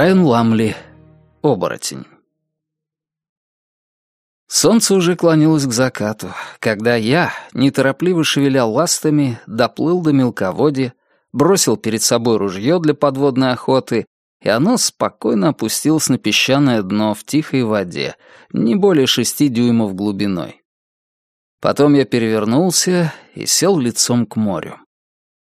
Брайан Ламли. Оборотень. Солнце уже клонилось к закату, когда я, неторопливо шевеля ластами, доплыл до мелководья, бросил перед собой ружье для подводной охоты, и оно спокойно опустилось на песчаное дно в тихой воде, не более шести дюймов глубиной. Потом я перевернулся и сел лицом к морю.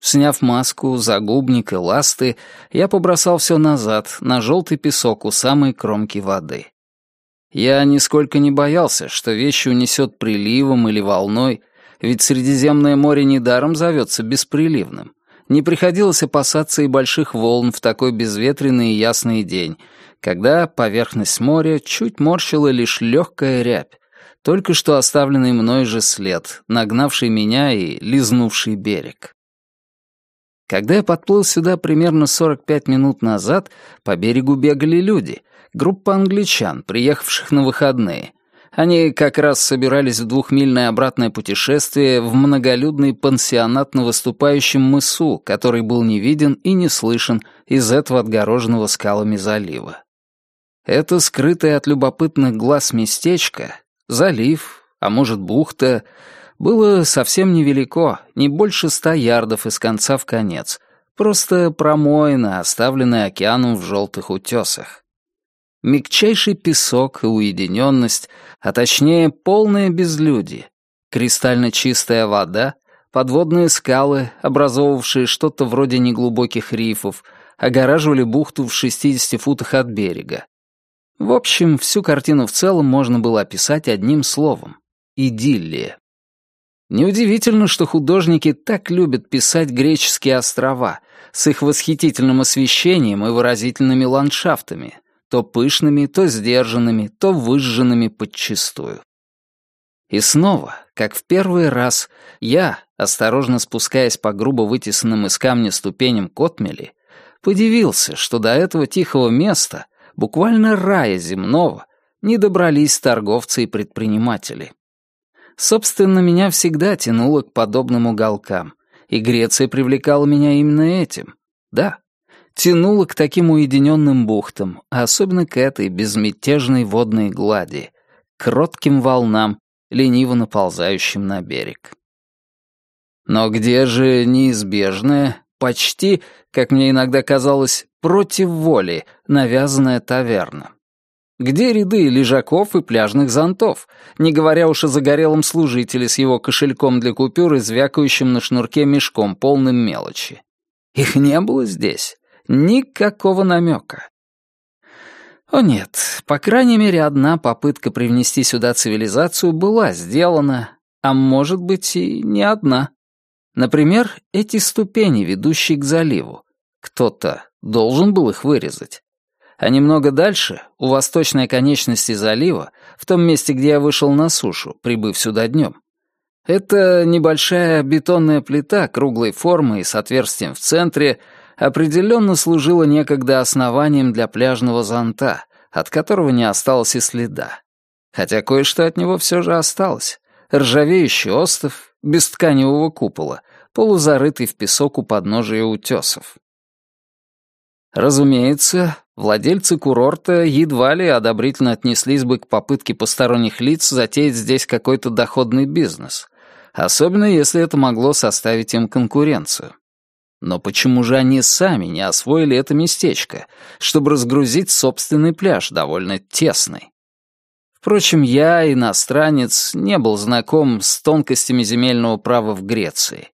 Сняв маску, загубник и ласты, я побросал все назад, на желтый песок у самой кромки воды. Я нисколько не боялся, что вещи унесет приливом или волной, ведь Средиземное море недаром зовется бесприливным. Не приходилось опасаться и больших волн в такой безветренный и ясный день, когда поверхность моря чуть морщила лишь легкая рябь, только что оставленный мной же след, нагнавший меня и лизнувший берег. Когда я подплыл сюда примерно 45 минут назад, по берегу бегали люди, группа англичан, приехавших на выходные. Они как раз собирались в двухмильное обратное путешествие в многолюдный пансионат на выступающем мысу, который был не виден и не слышен из этого отгороженного скалами залива. Это скрытое от любопытных глаз местечко, залив, а может бухта, было совсем невелико, не больше ста ярдов из конца в конец, просто промоина, оставленная океаном в желтых утесах. Мягчайший песок и уединенность, а точнее полное безлюдие, кристально чистая вода, подводные скалы, образовавшие что-то вроде неглубоких рифов, огораживали бухту в 60 футах от берега. В общем, всю картину в целом можно было описать одним словом — идиллия. Неудивительно, что художники так любят писать греческие острова с их восхитительным освещением и выразительными ландшафтами, то пышными, то сдержанными, то выжженными подчистую. И снова, как в первый раз, я, осторожно спускаясь по грубо вытесанным из камня ступеням Котмели, подивился, что до этого тихого места, буквально рая земного, не добрались торговцы и предприниматели. Собственно, меня всегда тянуло к подобным уголкам, и Греция привлекала меня именно этим. Да, тянула к таким уединенным бухтам, а особенно к этой безмятежной водной глади, к кротким волнам, лениво наползающим на берег. Но где же неизбежное, почти, как мне иногда казалось, против воли навязанная таверна? Где ряды лежаков и пляжных зонтов, не говоря уж о загорелом служителе с его кошельком для купюр и звякающим на шнурке мешком, полным мелочи? Их не было здесь. Никакого намека. О нет, по крайней мере, одна попытка привнести сюда цивилизацию была сделана, а может быть и не одна. Например, эти ступени, ведущие к заливу. Кто-то должен был их вырезать. А немного дальше, у восточной конечности залива, в том месте, где я вышел на сушу, прибыв сюда днем, это небольшая бетонная плита круглой формы и с отверстием в центре определенно служила некогда основанием для пляжного зонта, от которого не осталось и следа. Хотя кое-что от него все же осталось. Ржавеющий остов, без тканевого купола, полузарытый в песок у подножия утесов. Разумеется, владельцы курорта едва ли одобрительно отнеслись бы к попытке посторонних лиц затеять здесь какой-то доходный бизнес, особенно если это могло составить им конкуренцию. Но почему же они сами не освоили это местечко, чтобы разгрузить собственный пляж, довольно тесный? Впрочем, я, иностранец, не был знаком с тонкостями земельного права в Греции.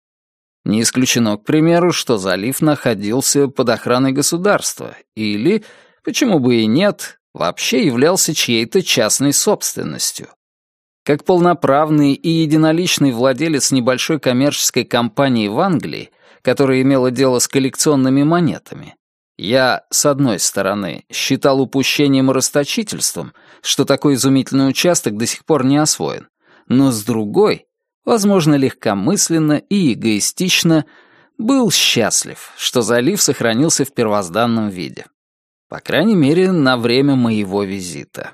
Не исключено, к примеру, что залив находился под охраной государства или, почему бы и нет, вообще являлся чьей-то частной собственностью. Как полноправный и единоличный владелец небольшой коммерческой компании в Англии, которая имела дело с коллекционными монетами, я, с одной стороны, считал упущением и расточительством, что такой изумительный участок до сих пор не освоен, но с другой возможно, легкомысленно и эгоистично, был счастлив, что залив сохранился в первозданном виде. По крайней мере, на время моего визита.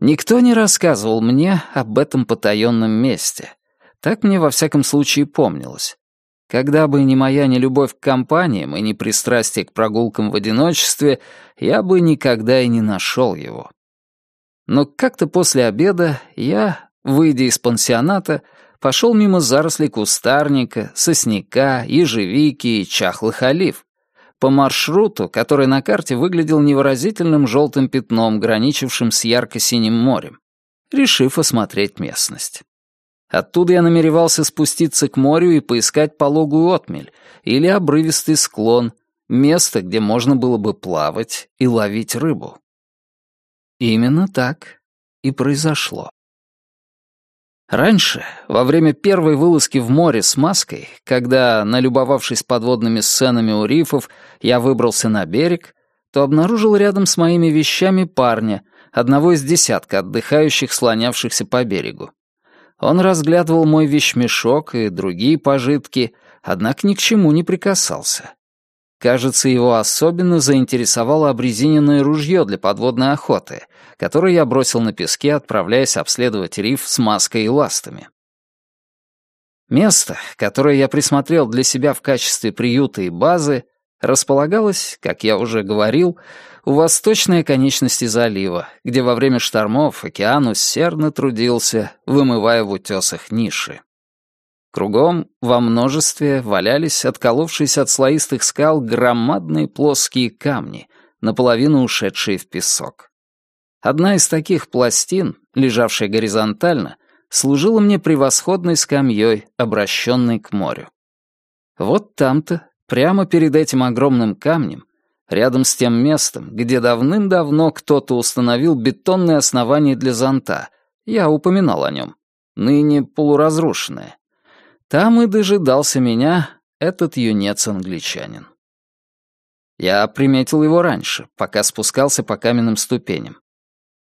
Никто не рассказывал мне об этом потаенном месте. Так мне во всяком случае помнилось. Когда бы не моя нелюбовь к компаниям и не пристрастие к прогулкам в одиночестве, я бы никогда и не нашел его. Но как-то после обеда я, выйдя из пансионата, пошел мимо зарослей кустарника, сосняка, ежевики и чахлых олив, по маршруту, который на карте выглядел невыразительным желтым пятном, граничившим с ярко-синим морем, решив осмотреть местность. Оттуда я намеревался спуститься к морю и поискать пологую отмель или обрывистый склон, место, где можно было бы плавать и ловить рыбу. Именно так и произошло. Раньше, во время первой вылазки в море с маской, когда, налюбовавшись подводными сценами у рифов, я выбрался на берег, то обнаружил рядом с моими вещами парня, одного из десятка отдыхающих, слонявшихся по берегу. Он разглядывал мой вещмешок и другие пожитки, однако ни к чему не прикасался. Кажется, его особенно заинтересовало обрезиненное ружье для подводной охоты, которое я бросил на песке, отправляясь обследовать риф с маской и ластами. Место, которое я присмотрел для себя в качестве приюта и базы, располагалось, как я уже говорил, у восточной конечности залива, где во время штормов океан усердно трудился, вымывая в утесах ниши. Кругом во множестве валялись отколовшиеся от слоистых скал громадные плоские камни, наполовину ушедшие в песок. Одна из таких пластин, лежавшая горизонтально, служила мне превосходной скамьей, обращенной к морю. Вот там-то, прямо перед этим огромным камнем, рядом с тем местом, где давным-давно кто-то установил бетонное основание для зонта, я упоминал о нем, ныне полуразрушенное, там и дожидался меня этот юнец-англичанин. Я приметил его раньше, пока спускался по каменным ступеням.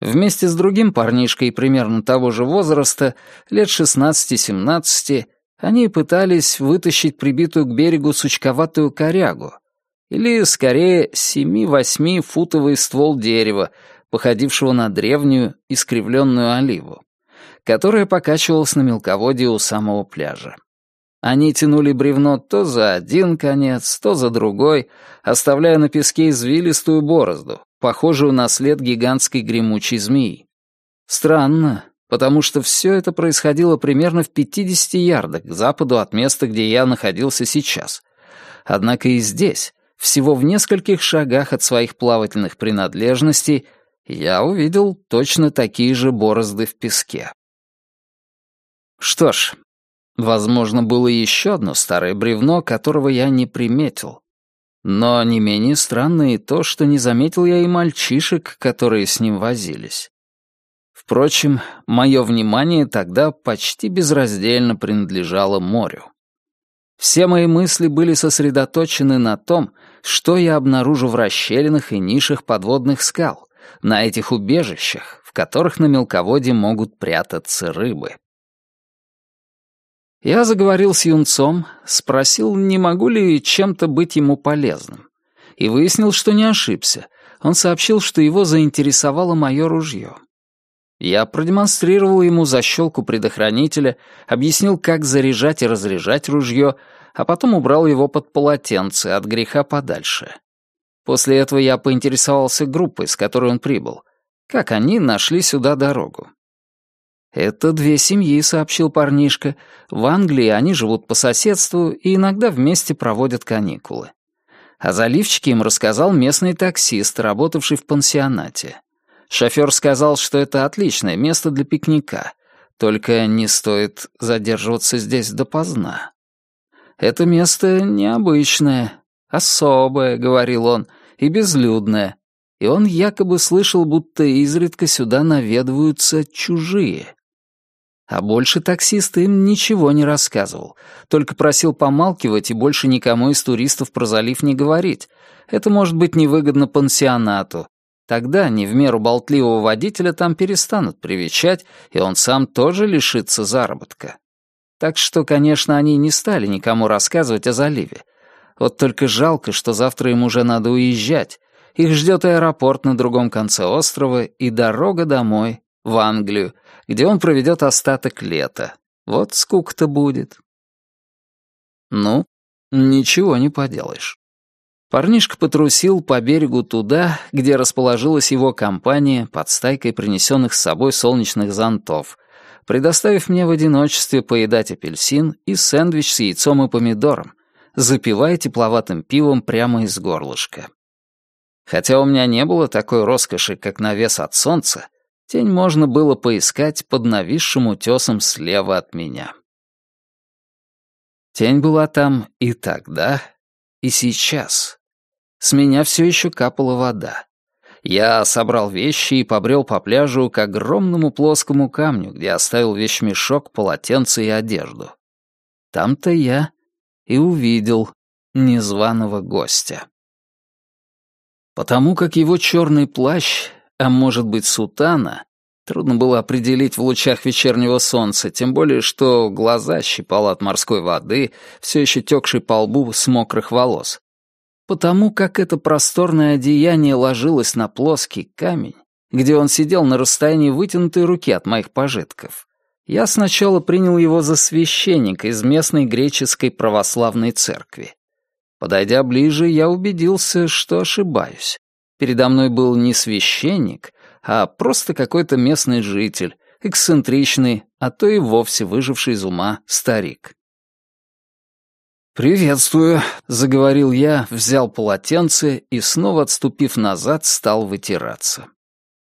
Вместе с другим парнишкой примерно того же возраста, лет 16-17, они пытались вытащить прибитую к берегу сучковатую корягу, или, скорее, 7-8 футовый ствол дерева, походившего на древнюю искривленную оливу, которая покачивалась на мелководье у самого пляжа. Они тянули бревно то за один конец, то за другой, оставляя на песке извилистую борозду, похожую на след гигантской гремучей змеи. Странно, потому что все это происходило примерно в 50 ярдах к западу от места, где я находился сейчас. Однако и здесь, всего в нескольких шагах от своих плавательных принадлежностей, я увидел точно такие же борозды в песке. Что ж, Возможно, было еще одно старое бревно, которого я не приметил. Но не менее странно и то, что не заметил я и мальчишек, которые с ним возились. Впрочем, мое внимание тогда почти безраздельно принадлежало морю. Все мои мысли были сосредоточены на том, что я обнаружу в расщелинах и нишах подводных скал, на этих убежищах, в которых на мелководье могут прятаться рыбы. Я заговорил с юнцом, спросил, не могу ли чем-то быть ему полезным. И выяснил, что не ошибся. Он сообщил, что его заинтересовало мое ружье. Я продемонстрировал ему защелку предохранителя, объяснил, как заряжать и разряжать ружье, а потом убрал его под полотенце от греха подальше. После этого я поинтересовался группой, с которой он прибыл, как они нашли сюда дорогу. «Это две семьи», — сообщил парнишка. «В Англии они живут по соседству и иногда вместе проводят каникулы». О заливчике им рассказал местный таксист, работавший в пансионате. Шофер сказал, что это отличное место для пикника, только не стоит задерживаться здесь допоздна. «Это место необычное, особое», — говорил он, — «и безлюдное». И он якобы слышал, будто изредка сюда наведываются чужие. А больше таксист им ничего не рассказывал, только просил помалкивать и больше никому из туристов про залив не говорить. Это может быть невыгодно пансионату. Тогда не в меру болтливого водителя там перестанут привечать, и он сам тоже лишится заработка. Так что, конечно, они не стали никому рассказывать о заливе. Вот только жалко, что завтра им уже надо уезжать. Их ждет аэропорт на другом конце острова и дорога домой, в Англию, где он проведет остаток лета. Вот скука-то будет. Ну, Ничего не поделаешь. Парнишка потрусил по берегу туда, где расположилась его компания под стайкой принесенных с собой солнечных зонтов, предоставив мне в одиночестве поедать апельсин и сэндвич с яйцом и помидором, запивая тепловатым пивом прямо из горлышка. Хотя у меня не было такой роскоши, как навес от солнца, тень можно было поискать под нависшим утесом слева от меня. Тень была там и тогда, и сейчас. С меня все еще капала вода. Я собрал вещи и побрел по пляжу к огромному плоскому камню, где оставил вещмешок, полотенце и одежду. Там-то я и увидел незваного гостя. Потому как его черный плащ, а может быть сутана, трудно было определить в лучах вечернего солнца, тем более что глаза щипало от морской воды, все еще текшей по лбу с мокрых волос. Потому как это просторное одеяние ложилось на плоский камень, где он сидел на расстоянии вытянутой руки от моих пожитков, я сначала принял его за священника из местной греческой православной церкви. Подойдя ближе, я убедился, что ошибаюсь. Передо мной был не священник, а просто какой-то местный житель, эксцентричный, а то и вовсе выживший из ума старик. «Приветствую», — заговорил я, взял полотенце и, снова отступив назад, стал вытираться.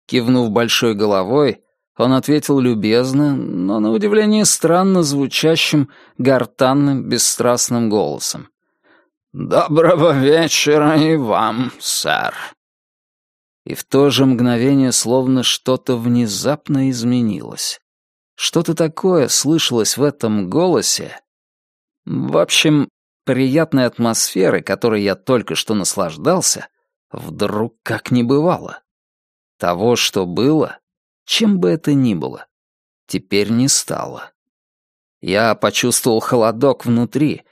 Кивнув большой головой, он ответил любезно, но на удивление странно звучащим, гортанным, бесстрастным голосом. «Доброго вечера и вам, сэр». И в то же мгновение словно что-то внезапно изменилось. Что-то такое слышалось в этом голосе, в общем, приятной атмосферы, которой я только что наслаждался, вдруг как не бывало. Того, что было, чем бы это ни было, теперь не стало. Я почувствовал холодок внутри,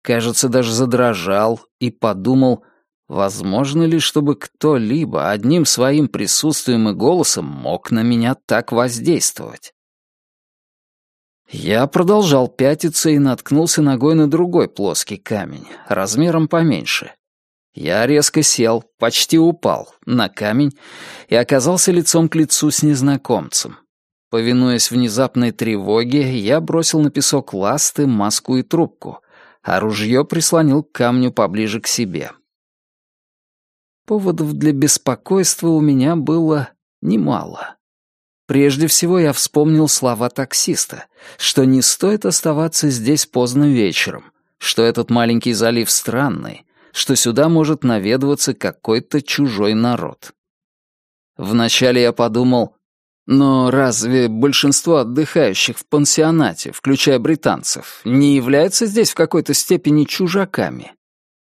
кажется, даже задрожал и подумал, возможно ли, чтобы кто-либо одним своим присутствием и голосом мог на меня так воздействовать. Я продолжал пятиться и наткнулся ногой на другой плоский камень, размером поменьше. Я резко сел, почти упал, на камень и оказался лицом к лицу с незнакомцем. Повинуясь внезапной тревоге, я бросил на песок ласты, маску и трубку, а ружье прислонил к камню поближе к себе. Поводов для беспокойства у меня было немало. Прежде всего я вспомнил слова таксиста, что не стоит оставаться здесь поздно вечером, что этот маленький залив странный, что сюда может наведываться какой-то чужой народ. Вначале я подумал, но разве большинство отдыхающих в пансионате, включая британцев, не являются здесь в какой-то степени чужаками?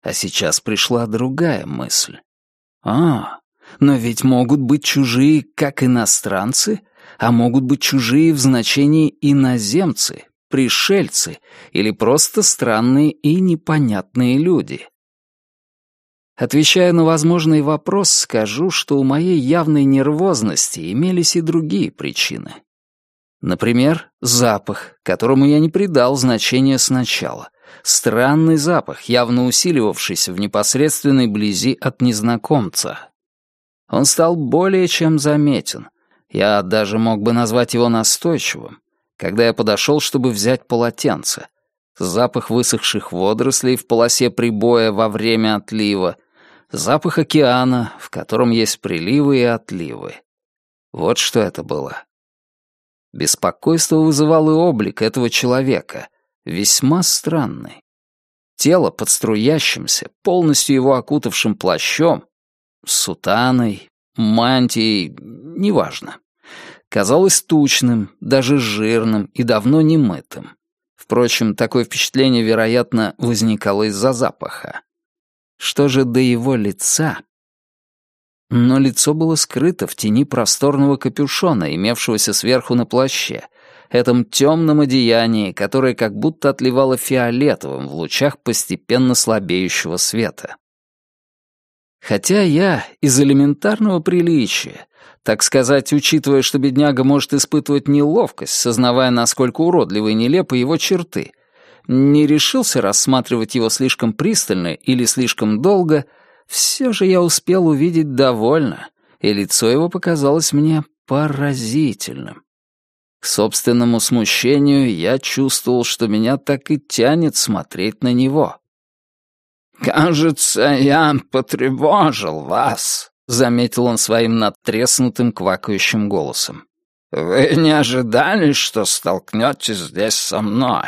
А сейчас пришла другая мысль. А, но ведь могут быть чужие как иностранцы, а могут быть чужие в значении иноземцы, пришельцы или просто странные и непонятные люди. Отвечая на возможный вопрос, скажу, что у моей явной нервозности имелись и другие причины. Например, запах, которому я не придал значения сначала. Странный запах, явно усиливавшийся в непосредственной близи от незнакомца, он стал более чем заметен. Я даже мог бы назвать его настойчивым, когда я подошел, чтобы взять полотенце. Запах высохших водорослей в полосе прибоя во время отлива, запах океана, в котором есть приливы и отливы. Вот что это было. Беспокойство вызывал и облик этого человека, весьма странный. Тело под струящимся, полностью его окутавшим плащом, сутаной, мантией, неважно. Казалось тучным, даже жирным и давно не мытым. Впрочем, такое впечатление, вероятно, возникало из-за запаха. Что же до его лица? Но лицо было скрыто в тени просторного капюшона, имевшегося сверху на плаще, этом темном одеянии, которое как будто отливало фиолетовым в лучах постепенно слабеющего света. Хотя я из элементарного приличия, так сказать, учитывая, что бедняга может испытывать неловкость, сознавая, насколько уродливы и нелепы его черты, не решился рассматривать его слишком пристально или слишком долго, все же я успел увидеть довольно, и лицо его показалось мне поразительным. К собственному смущению я чувствовал, что меня так и тянет смотреть на него. «Кажется, я потревожил вас», — заметил он своим надтреснутым квакающим голосом. «Вы не ожидали, что столкнетесь здесь со мной?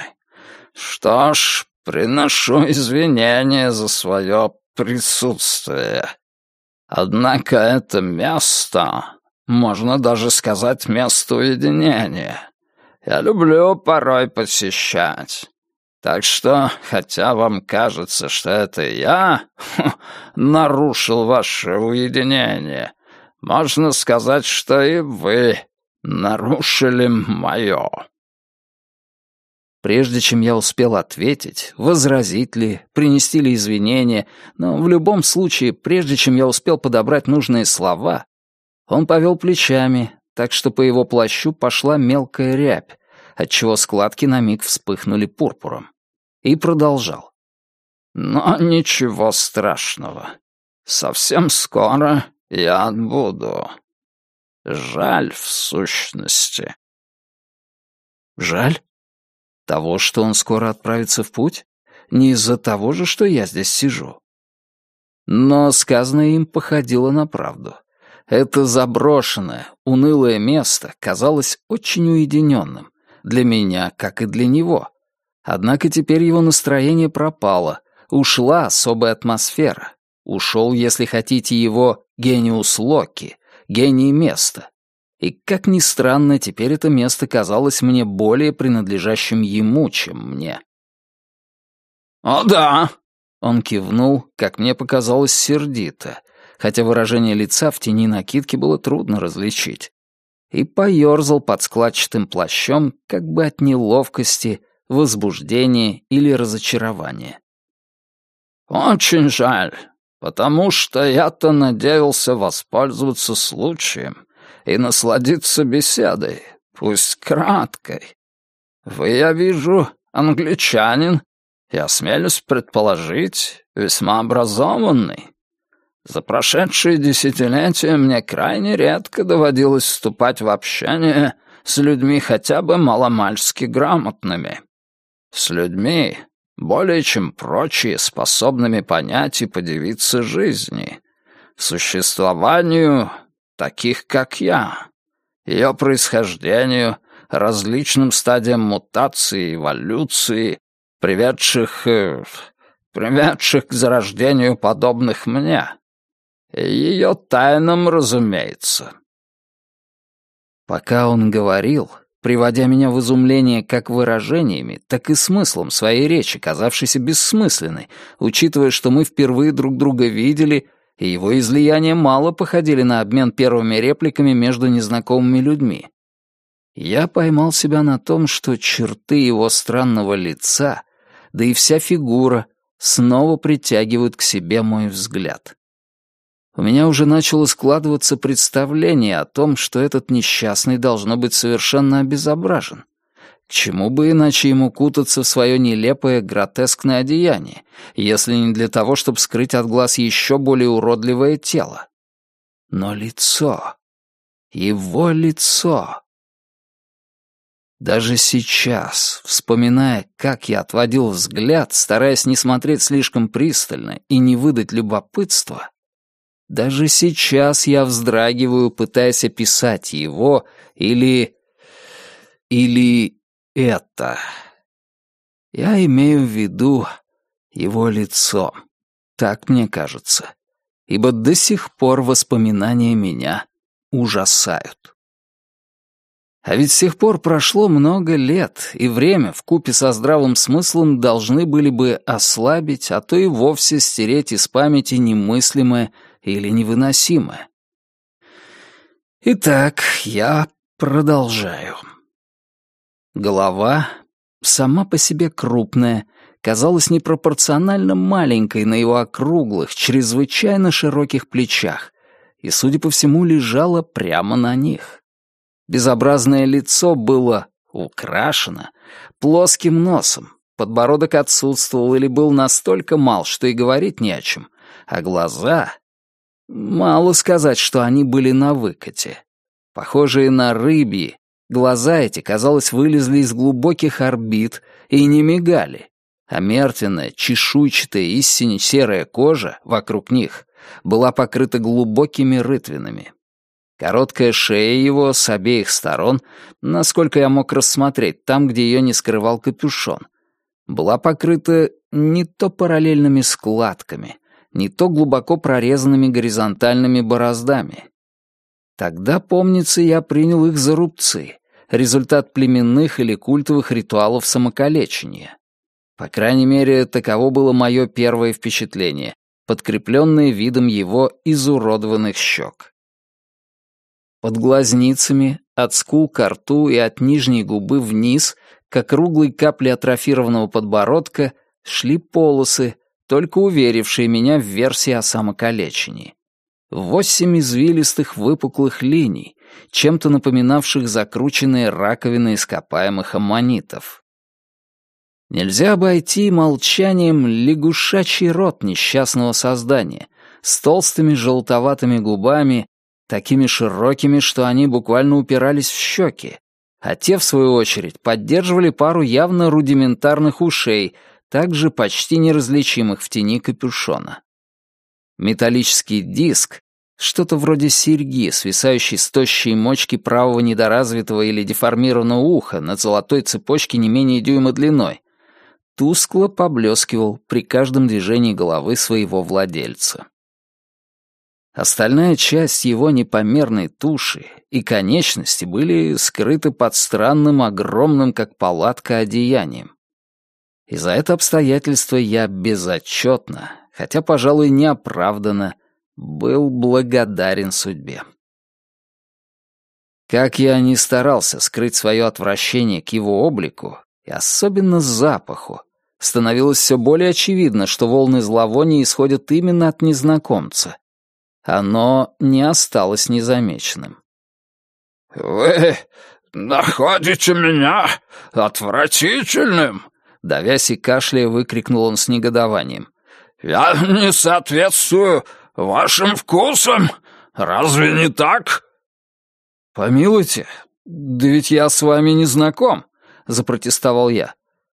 Что ж, приношу извинения за свое присутствие. Однако это место, можно даже сказать, место уединения, я люблю порой посещать. Так что, хотя вам кажется, что это я нарушил ваше уединение, можно сказать, что и вы нарушили мое. Прежде чем я успел ответить, возразить ли, принести ли извинения, но в любом случае, прежде чем я успел подобрать нужные слова, он повел плечами, так что по его плащу пошла мелкая рябь, отчего складки на миг вспыхнули пурпуром. И продолжал. «Но ничего страшного. Совсем скоро я отбуду. Жаль в сущности». «Жаль? Того, что он скоро отправится в путь? Не из-за того же, что я здесь сижу?» Но сказанное им походило на правду. Это заброшенное, унылое место казалось очень уединенным. Для меня, как и для него. Однако теперь его настроение пропало. Ушла особая атмосфера. Ушел, если хотите, его гениус Локи, гений места. И, как ни странно, теперь это место казалось мне более принадлежащим ему, чем мне. «О да!» — он кивнул, как мне показалось, сердито, хотя выражение лица в тени накидки было трудно различить, и поёрзал под складчатым плащом, как бы от неловкости, возбуждения или разочарования. «Очень жаль, потому что я-то надеялся воспользоваться случаем и насладиться беседой, пусть краткой. Вы, я вижу, англичанин, и осмелюсь предположить, весьма образованный. За прошедшие десятилетия мне крайне редко доводилось вступать в общение с людьми хотя бы маломальски грамотными. С людьми, более чем прочие, способными понять и подивиться жизни, существованию таких, как я, ее происхождению, различным стадиям мутации и эволюции, приведших... Э, приведших к зарождению подобных мне. Ее тайнам, разумеется. Пока он говорил, приводя меня в изумление как выражениями, так и смыслом своей речи, казавшейся бессмысленной, учитывая, что мы впервые друг друга видели, и его излияния мало походили на обмен первыми репликами между незнакомыми людьми. Я поймал себя на том, что черты его странного лица, да и вся фигура, снова притягивают к себе мой взгляд у меня уже начало складываться представление о том, что этот несчастный должно быть совершенно обезображен. К чему бы иначе ему кутаться в свое нелепое, гротескное одеяние, если не для того, чтобы скрыть от глаз еще более уродливое тело? Но лицо... Его лицо... Даже сейчас, вспоминая, как я отводил взгляд, стараясь не смотреть слишком пристально и не выдать любопытства, даже сейчас я вздрагиваю, пытаясь описать его или... или это. Я имею в виду его лицо. Так мне кажется. Ибо до сих пор воспоминания меня ужасают. А ведь с тех пор прошло много лет, и время в купе со здравым смыслом должны были бы ослабить, а то и вовсе стереть из памяти немыслимое или невыносимое. Итак, я продолжаю. Голова, сама по себе крупная, казалась непропорционально маленькой на его округлых, чрезвычайно широких плечах и, судя по всему, лежала прямо на них. Безобразное лицо было украшено плоским носом, подбородок отсутствовал или был настолько мал, что и говорить не о чем, а глаза... Мало сказать, что они были на выкате. Похожие на рыбьи, глаза эти, казалось, вылезли из глубоких орбит и не мигали, а мертвенная, чешуйчатая и сине-серая кожа вокруг них была покрыта глубокими рытвинами. Короткая шея его с обеих сторон, насколько я мог рассмотреть, там, где ее не скрывал капюшон, была покрыта не то параллельными складками, не то глубоко прорезанными горизонтальными бороздами. Тогда, помнится, я принял их за рубцы, результат племенных или культовых ритуалов самокалечения. По крайней мере, таково было мое первое впечатление, подкрепленное видом его изуродованных щек. Под глазницами, от скул к рту и от нижней губы вниз, как круглые капли атрофированного подбородка, шли полосы, только уверившие меня в версии о самокалечении. Восемь извилистых выпуклых линий, чем-то напоминавших закрученные раковины ископаемых аммонитов. Нельзя обойти молчанием лягушачий рот несчастного создания с толстыми желтоватыми губами такими широкими, что они буквально упирались в щеки, а те, в свою очередь, поддерживали пару явно рудиментарных ушей, также почти неразличимых в тени капюшона. Металлический диск, что-то вроде серьги, свисающей с тощей мочки правого недоразвитого или деформированного уха на золотой цепочке не менее дюйма длиной, тускло поблескивал при каждом движении головы своего владельца. Остальная часть его непомерной туши и конечности были скрыты под странным, огромным, как палатка, одеянием. И за это обстоятельство я безотчетно, хотя, пожалуй, неоправданно, был благодарен судьбе. Как я ни старался скрыть свое отвращение к его облику, и особенно запаху, становилось все более очевидно, что волны зловония исходят именно от незнакомца, оно не осталось незамеченным. «Вы находите меня отвратительным?» Давясь и кашляя, выкрикнул он с негодованием. «Я не соответствую вашим вкусам. Разве не так?» «Помилуйте, да ведь я с вами не знаком», — запротестовал я.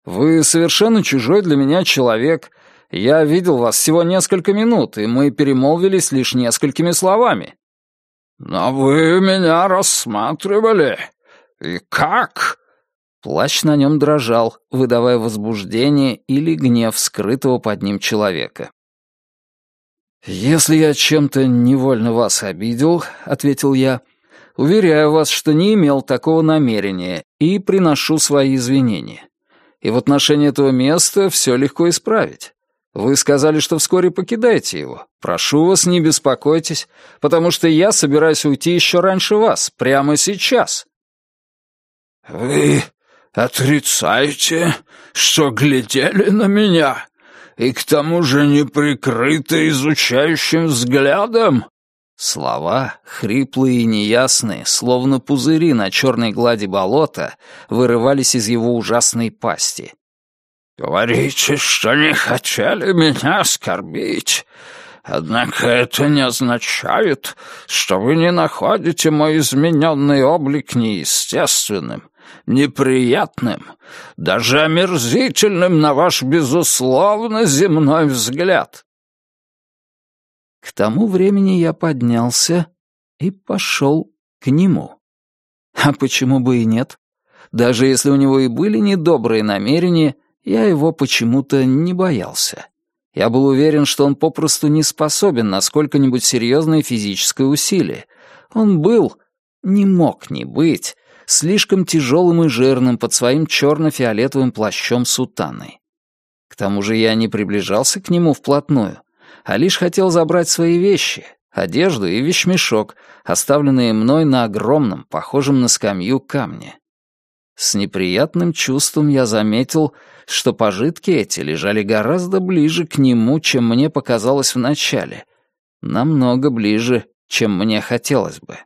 «Вы совершенно чужой для меня человек, я видел вас всего несколько минут, и мы перемолвились лишь несколькими словами». «Но вы меня рассматривали. И как?» Плащ на нем дрожал, выдавая возбуждение или гнев скрытого под ним человека. «Если я чем-то невольно вас обидел», — ответил я, — «уверяю вас, что не имел такого намерения и приношу свои извинения. И в отношении этого места все легко исправить. Вы сказали, что вскоре покидаете его. Прошу вас, не беспокойтесь, потому что я собираюсь уйти еще раньше вас, прямо сейчас». «Вы отрицаете, что глядели на меня, и к тому же неприкрыто изучающим взглядом?» Слова, хриплые и неясные, словно пузыри на черной глади болота, вырывались из его ужасной пасти. Говорите, что не хотели меня оскорбить. Однако это не означает, что вы не находите мой измененный облик неестественным, неприятным, даже омерзительным на ваш, безусловно, земной взгляд. К тому времени я поднялся и пошел к нему. А почему бы и нет? Даже если у него и были недобрые намерения — я его почему-то не боялся. Я был уверен, что он попросту не способен на сколько-нибудь серьезное физическое усилие. Он был, не мог не быть, слишком тяжелым и жирным под своим черно-фиолетовым плащом сутаной. К тому же я не приближался к нему вплотную, а лишь хотел забрать свои вещи, одежду и вещмешок, оставленные мной на огромном, похожем на скамью камне. С неприятным чувством я заметил, что пожитки эти лежали гораздо ближе к нему, чем мне показалось вначале. Намного ближе, чем мне хотелось бы.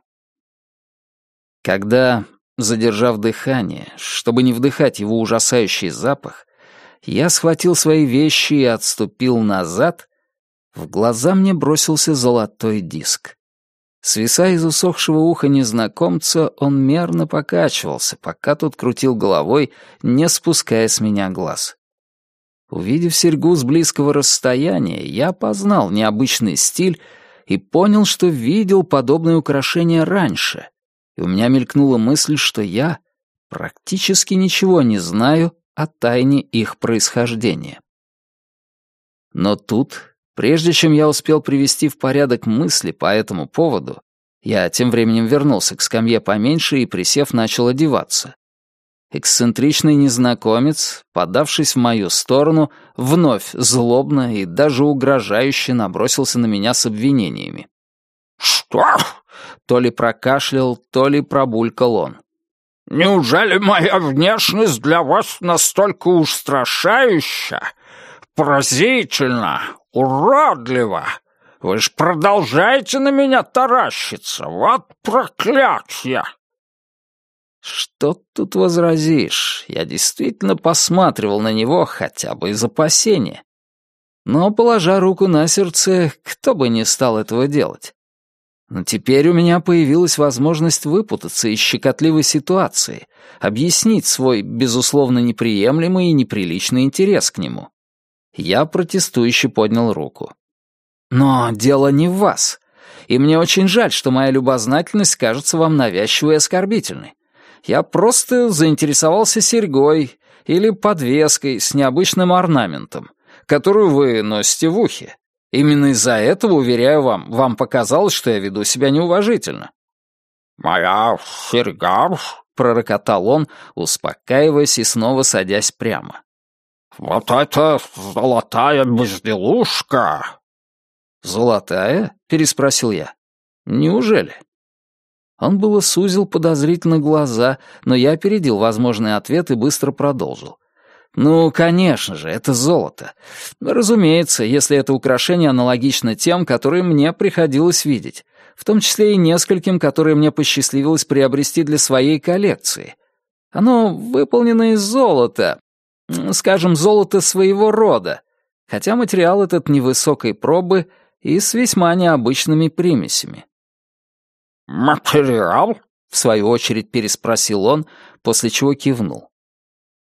Когда, задержав дыхание, чтобы не вдыхать его ужасающий запах, Я схватил свои вещи и отступил назад. В глаза мне бросился золотой диск. Свисая из усохшего уха незнакомца, он мерно покачивался, пока тот крутил головой, не спуская с меня глаз. Увидев серьгу с близкого расстояния, я познал необычный стиль и понял, что видел подобные украшения раньше. И у меня мелькнула мысль, что я практически ничего не знаю о тайне их происхождения. Но тут, прежде чем я успел привести в порядок мысли по этому поводу, я тем временем вернулся к скамье поменьше и, присев, начал одеваться. Эксцентричный незнакомец, подавшись в мою сторону, вновь злобно и даже угрожающе набросился на меня с обвинениями. «Что?» — то ли прокашлял, то ли пробулькал он. «Неужели моя внешность для вас настолько устрашающая, поразительна, уродлива? Вы ж продолжаете на меня таращиться, вот проклятье!» Что тут возразишь? Я действительно посматривал на него хотя бы из опасения. Но, положа руку на сердце, кто бы не стал этого делать. Но теперь у меня появилась возможность выпутаться из щекотливой ситуации, объяснить свой, безусловно, неприемлемый и неприличный интерес к нему. Я протестующе поднял руку. Но дело не в вас. И мне очень жаль, что моя любознательность кажется вам навязчивой и оскорбительной. Я просто заинтересовался серьгой или подвеской с необычным орнаментом, которую вы носите в ухе. Именно из-за этого, уверяю вам, вам показалось, что я веду себя неуважительно». «Моя серьга?» — пророкотал он, успокаиваясь и снова садясь прямо. «Вот это золотая безделушка!» «Золотая?» — переспросил я. «Неужели?» Он было сузил подозрительно глаза, но я опередил возможный ответ и быстро продолжил. «Ну, конечно же, это золото. Разумеется, если это украшение аналогично тем, которые мне приходилось видеть, в том числе и нескольким, которые мне посчастливилось приобрести для своей коллекции. Оно выполнено из золота, скажем, золото своего рода, хотя материал этот невысокой пробы и с весьма необычными примесями. «Материал?» — в свою очередь переспросил он, после чего кивнул.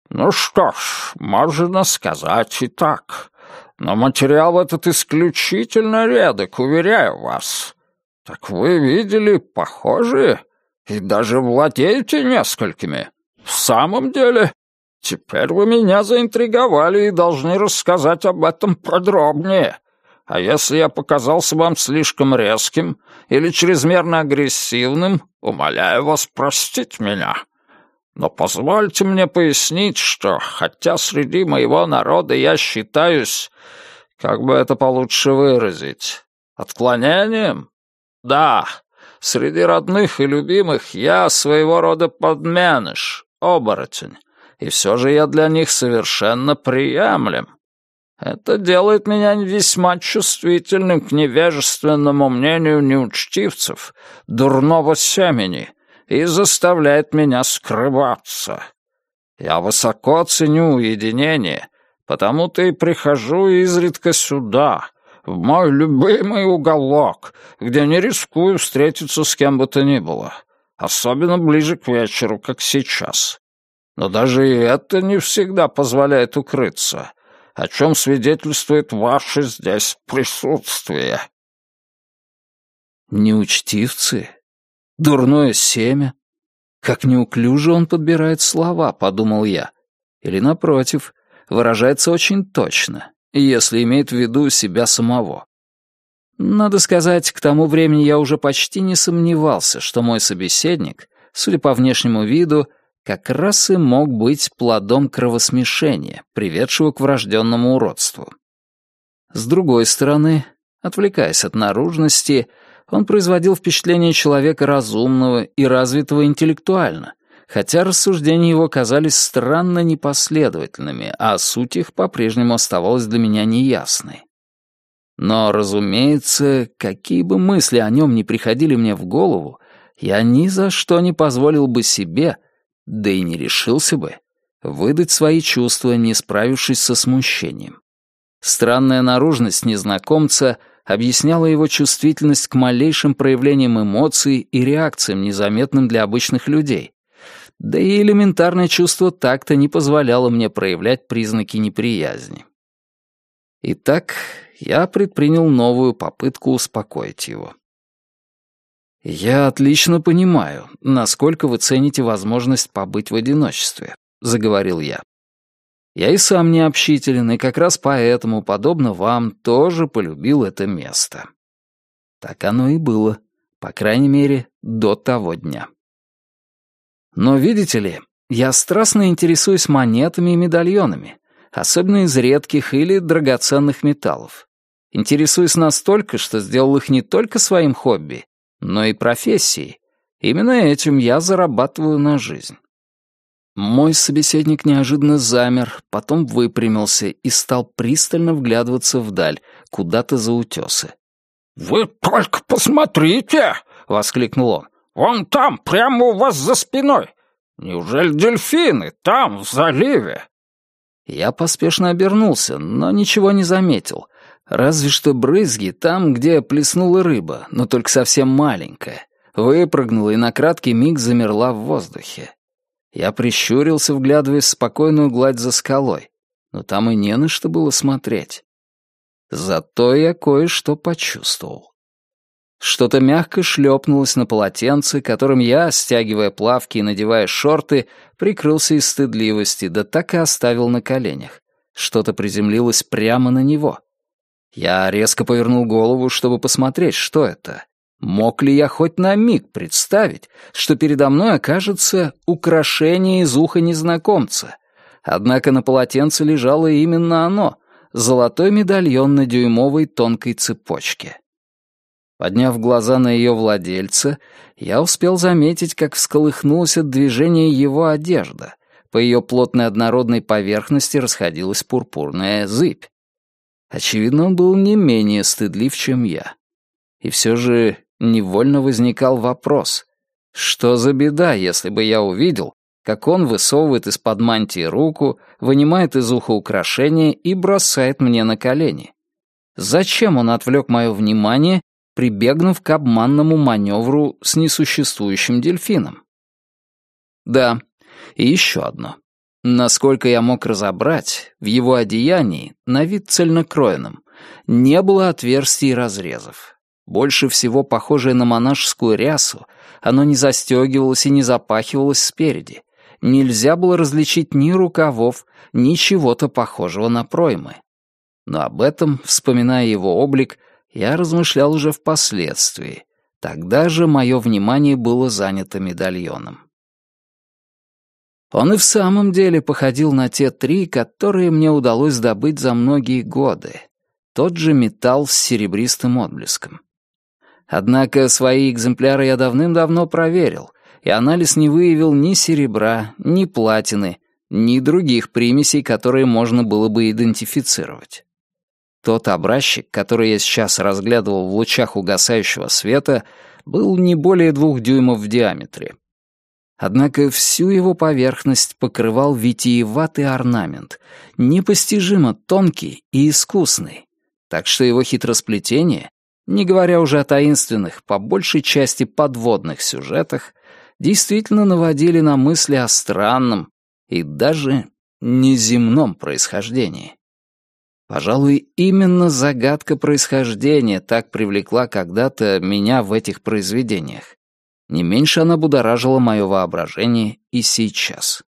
«Ну что ж, можно сказать и так. Но материал этот исключительно редок, уверяю вас. Так вы видели похожие и даже владеете несколькими. В самом деле, теперь вы меня заинтриговали и должны рассказать об этом подробнее. А если я показался вам слишком резким или чрезмерно агрессивным, умоляю вас простить меня. Но позвольте мне пояснить, что, хотя среди моего народа я считаюсь, как бы это получше выразить, отклонением, да, среди родных и любимых я своего рода подменыш, оборотень, и все же я для них совершенно приемлем. Это делает меня весьма чувствительным к невежественному мнению неучтивцев, дурного семени, и заставляет меня скрываться. Я высоко ценю уединение, потому-то и прихожу изредка сюда, в мой любимый уголок, где не рискую встретиться с кем бы то ни было, особенно ближе к вечеру, как сейчас. Но даже и это не всегда позволяет укрыться — о чем свидетельствует ваше здесь присутствие». «Неучтивцы? Дурное семя? Как неуклюже он подбирает слова», — подумал я. Или, напротив, выражается очень точно, если имеет в виду себя самого. Надо сказать, к тому времени я уже почти не сомневался, что мой собеседник, судя по внешнему виду, как раз и мог быть плодом кровосмешения, приведшего к врожденному уродству. С другой стороны, отвлекаясь от наружности, он производил впечатление человека разумного и развитого интеллектуально, хотя рассуждения его казались странно непоследовательными, а суть их по-прежнему оставалась для меня неясной. Но, разумеется, какие бы мысли о нем ни приходили мне в голову, я ни за что не позволил бы себе — да и не решился бы, выдать свои чувства, не справившись со смущением. Странная наружность незнакомца объясняла его чувствительность к малейшим проявлениям эмоций и реакциям, незаметным для обычных людей. Да и элементарное чувство такта не позволяло мне проявлять признаки неприязни. Итак, я предпринял новую попытку успокоить его. «Я отлично понимаю, насколько вы цените возможность побыть в одиночестве», — заговорил я. «Я и сам не общителен, и как раз поэтому, подобно вам, тоже полюбил это место». Так оно и было, по крайней мере, до того дня. Но, видите ли, я страстно интересуюсь монетами и медальонами, особенно из редких или драгоценных металлов. Интересуюсь настолько, что сделал их не только своим хобби, но и профессией. Именно этим я зарабатываю на жизнь. Мой собеседник неожиданно замер, потом выпрямился и стал пристально вглядываться вдаль, куда-то за утесы. «Вы только посмотрите!» — воскликнул он. «Вон там, прямо у вас за спиной! Неужели дельфины там, в заливе?» Я поспешно обернулся, но ничего не заметил, Разве что брызги там, где плеснула рыба, но только совсем маленькая. Выпрыгнула и на краткий миг замерла в воздухе. Я прищурился, вглядываясь в спокойную гладь за скалой, но там и не на что было смотреть. Зато я кое-что почувствовал. Что-то мягко шлепнулось на полотенце, которым я, стягивая плавки и надевая шорты, прикрылся из стыдливости, да так и оставил на коленях. Что-то приземлилось прямо на него. Я резко повернул голову, чтобы посмотреть, что это. Мог ли я хоть на миг представить, что передо мной окажется украшение из уха незнакомца? Однако на полотенце лежало именно оно — золотой медальон на дюймовой тонкой цепочке. Подняв глаза на ее владельца, я успел заметить, как всколыхнулась от движения его одежда. По ее плотной однородной поверхности расходилась пурпурная зыбь. Очевидно, он был не менее стыдлив, чем я. И все же невольно возникал вопрос, что за беда, если бы я увидел, как он высовывает из-под мантии руку, вынимает из уха украшение и бросает мне на колени? Зачем он отвлек мое внимание, прибегнув к обманному маневру с несуществующим дельфином? Да, и еще одно. Насколько я мог разобрать, в его одеянии, на вид цельнокроенном, не было отверстий и разрезов. Больше всего похожее на монашескую рясу, оно не застегивалось и не запахивалось спереди. Нельзя было различить ни рукавов, ни чего-то похожего на проймы. Но об этом, вспоминая его облик, я размышлял уже впоследствии. Тогда же мое внимание было занято медальоном. Он и в самом деле походил на те три, которые мне удалось добыть за многие годы. Тот же металл с серебристым отблеском. Однако свои экземпляры я давным-давно проверил, и анализ не выявил ни серебра, ни платины, ни других примесей, которые можно было бы идентифицировать. Тот образчик, который я сейчас разглядывал в лучах угасающего света, был не более двух дюймов в диаметре. Однако всю его поверхность покрывал витиеватый орнамент, непостижимо тонкий и искусный, так что его хитросплетение, не говоря уже о таинственных, по большей части подводных сюжетах, действительно наводили на мысли о странном и даже неземном происхождении. Пожалуй, именно загадка происхождения так привлекла когда-то меня в этих произведениях. Не меньше она будоражила мое воображение и сейчас.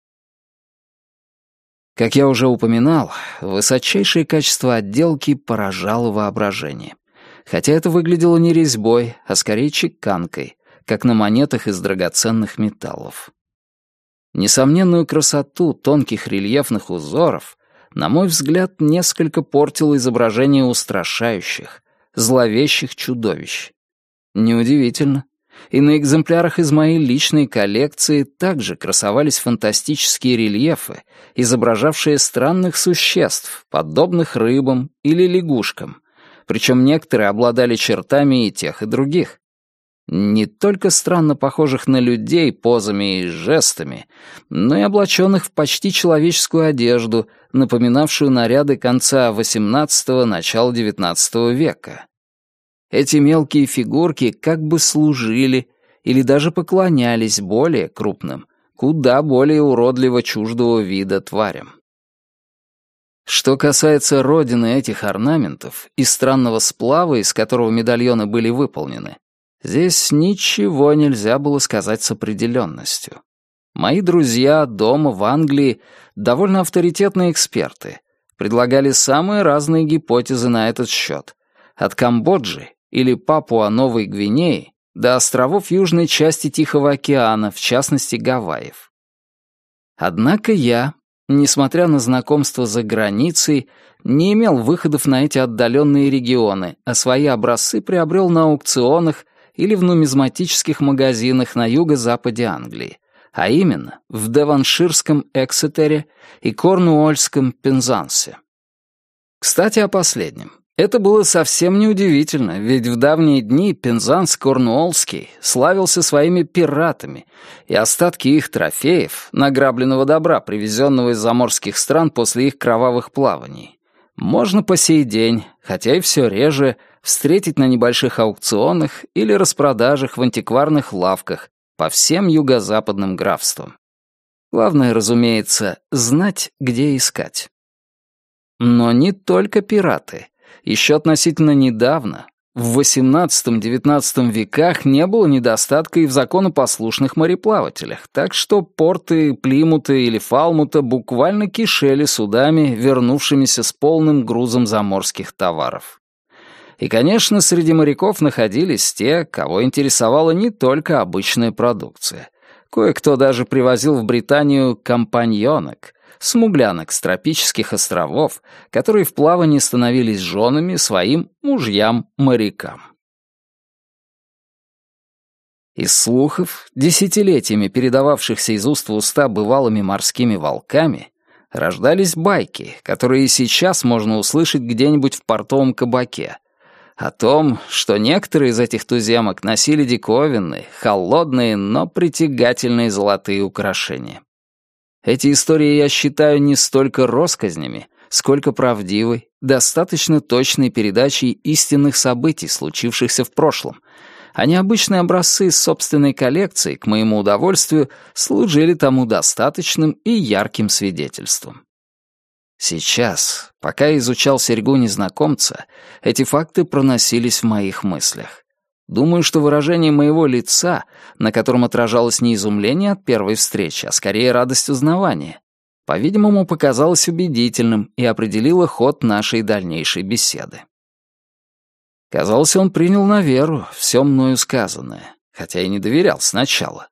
Как я уже упоминал, высочайшее качество отделки поражало воображение. Хотя это выглядело не резьбой, а скорее чеканкой, как на монетах из драгоценных металлов. Несомненную красоту тонких рельефных узоров, на мой взгляд, несколько портило изображение устрашающих, зловещих чудовищ. Неудивительно, и на экземплярах из моей личной коллекции также красовались фантастические рельефы, изображавшие странных существ, подобных рыбам или лягушкам, причем некоторые обладали чертами и тех, и других. не только странно похожих на людей позами и жестами, но и облаченных в почти человеческую одежду, напоминавшую наряды конца XVIII – начала XIX века. Эти мелкие фигурки как бы служили или даже поклонялись более крупным, куда более уродливо чуждого вида тварям. Что касается родины этих орнаментов и странного сплава, из которого медальоны были выполнены, здесь ничего нельзя было сказать с определенностью. Мои друзья дома в Англии довольно авторитетные эксперты, предлагали самые разные гипотезы на этот счет. От Камбоджи или Папуа-Новой Гвинеи до островов южной части Тихого океана, в частности Гавайев. Однако я, несмотря на знакомство за границей, не имел выходов на эти отдаленные регионы, а свои образцы приобрел на аукционах или в нумизматических магазинах на юго-западе Англии, а именно в Деванширском Эксетере и Корнуольском Пензансе. Кстати, о последнем. Это было совсем неудивительно, ведь в давние дни Пензанс Корнуолский славился своими пиратами, и остатки их трофеев, награбленного добра, привезенного из заморских стран после их кровавых плаваний, можно по сей день, хотя и все реже, встретить на небольших аукционах или распродажах в антикварных лавках по всем юго-западным графствам. Главное, разумеется, знать, где искать. Но не только пираты — еще относительно недавно, в XVIII-XIX веках не было недостатка и в законопослушных мореплавателях, так что порты Плимута или Фалмута буквально кишели судами, вернувшимися с полным грузом заморских товаров. И, конечно, среди моряков находились те, кого интересовала не только обычная продукция. Кое-кто даже привозил в Британию компаньонок, смуглянок с тропических островов, которые в плавании становились женами своим мужьям-морякам. Из слухов, десятилетиями передававшихся из уст в уста бывалыми морскими волками, рождались байки, которые и сейчас можно услышать где-нибудь в портовом кабаке, о том, что некоторые из этих туземок носили диковинные, холодные, но притягательные золотые украшения. Эти истории я считаю не столько россказнями, сколько правдивой, достаточно точной передачей истинных событий, случившихся в прошлом, а необычные образцы из собственной коллекции, к моему удовольствию, служили тому достаточным и ярким свидетельством. Сейчас, пока я изучал серьгу незнакомца, эти факты проносились в моих мыслях. Думаю, что выражение моего лица, на котором отражалось не изумление от первой встречи, а скорее радость узнавания, по-видимому, показалось убедительным и определило ход нашей дальнейшей беседы. Казалось, он принял на веру все мною сказанное, хотя и не доверял сначала,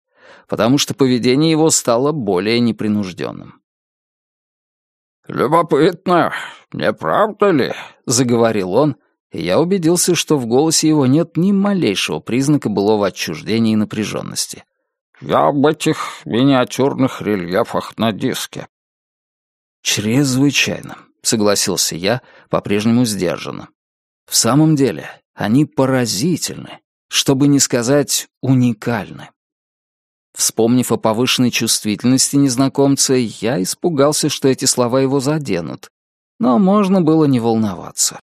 потому что поведение его стало более непринужденным. «Любопытно, не правда ли?» — заговорил он, и я убедился, что в голосе его нет ни малейшего признака былого отчуждения и напряженности. «Я об этих миниатюрных рельефах на диске». «Чрезвычайно», — согласился я, по-прежнему сдержанно. «В самом деле, они поразительны, чтобы не сказать уникальны». Вспомнив о повышенной чувствительности незнакомца, я испугался, что эти слова его заденут. Но можно было не волноваться.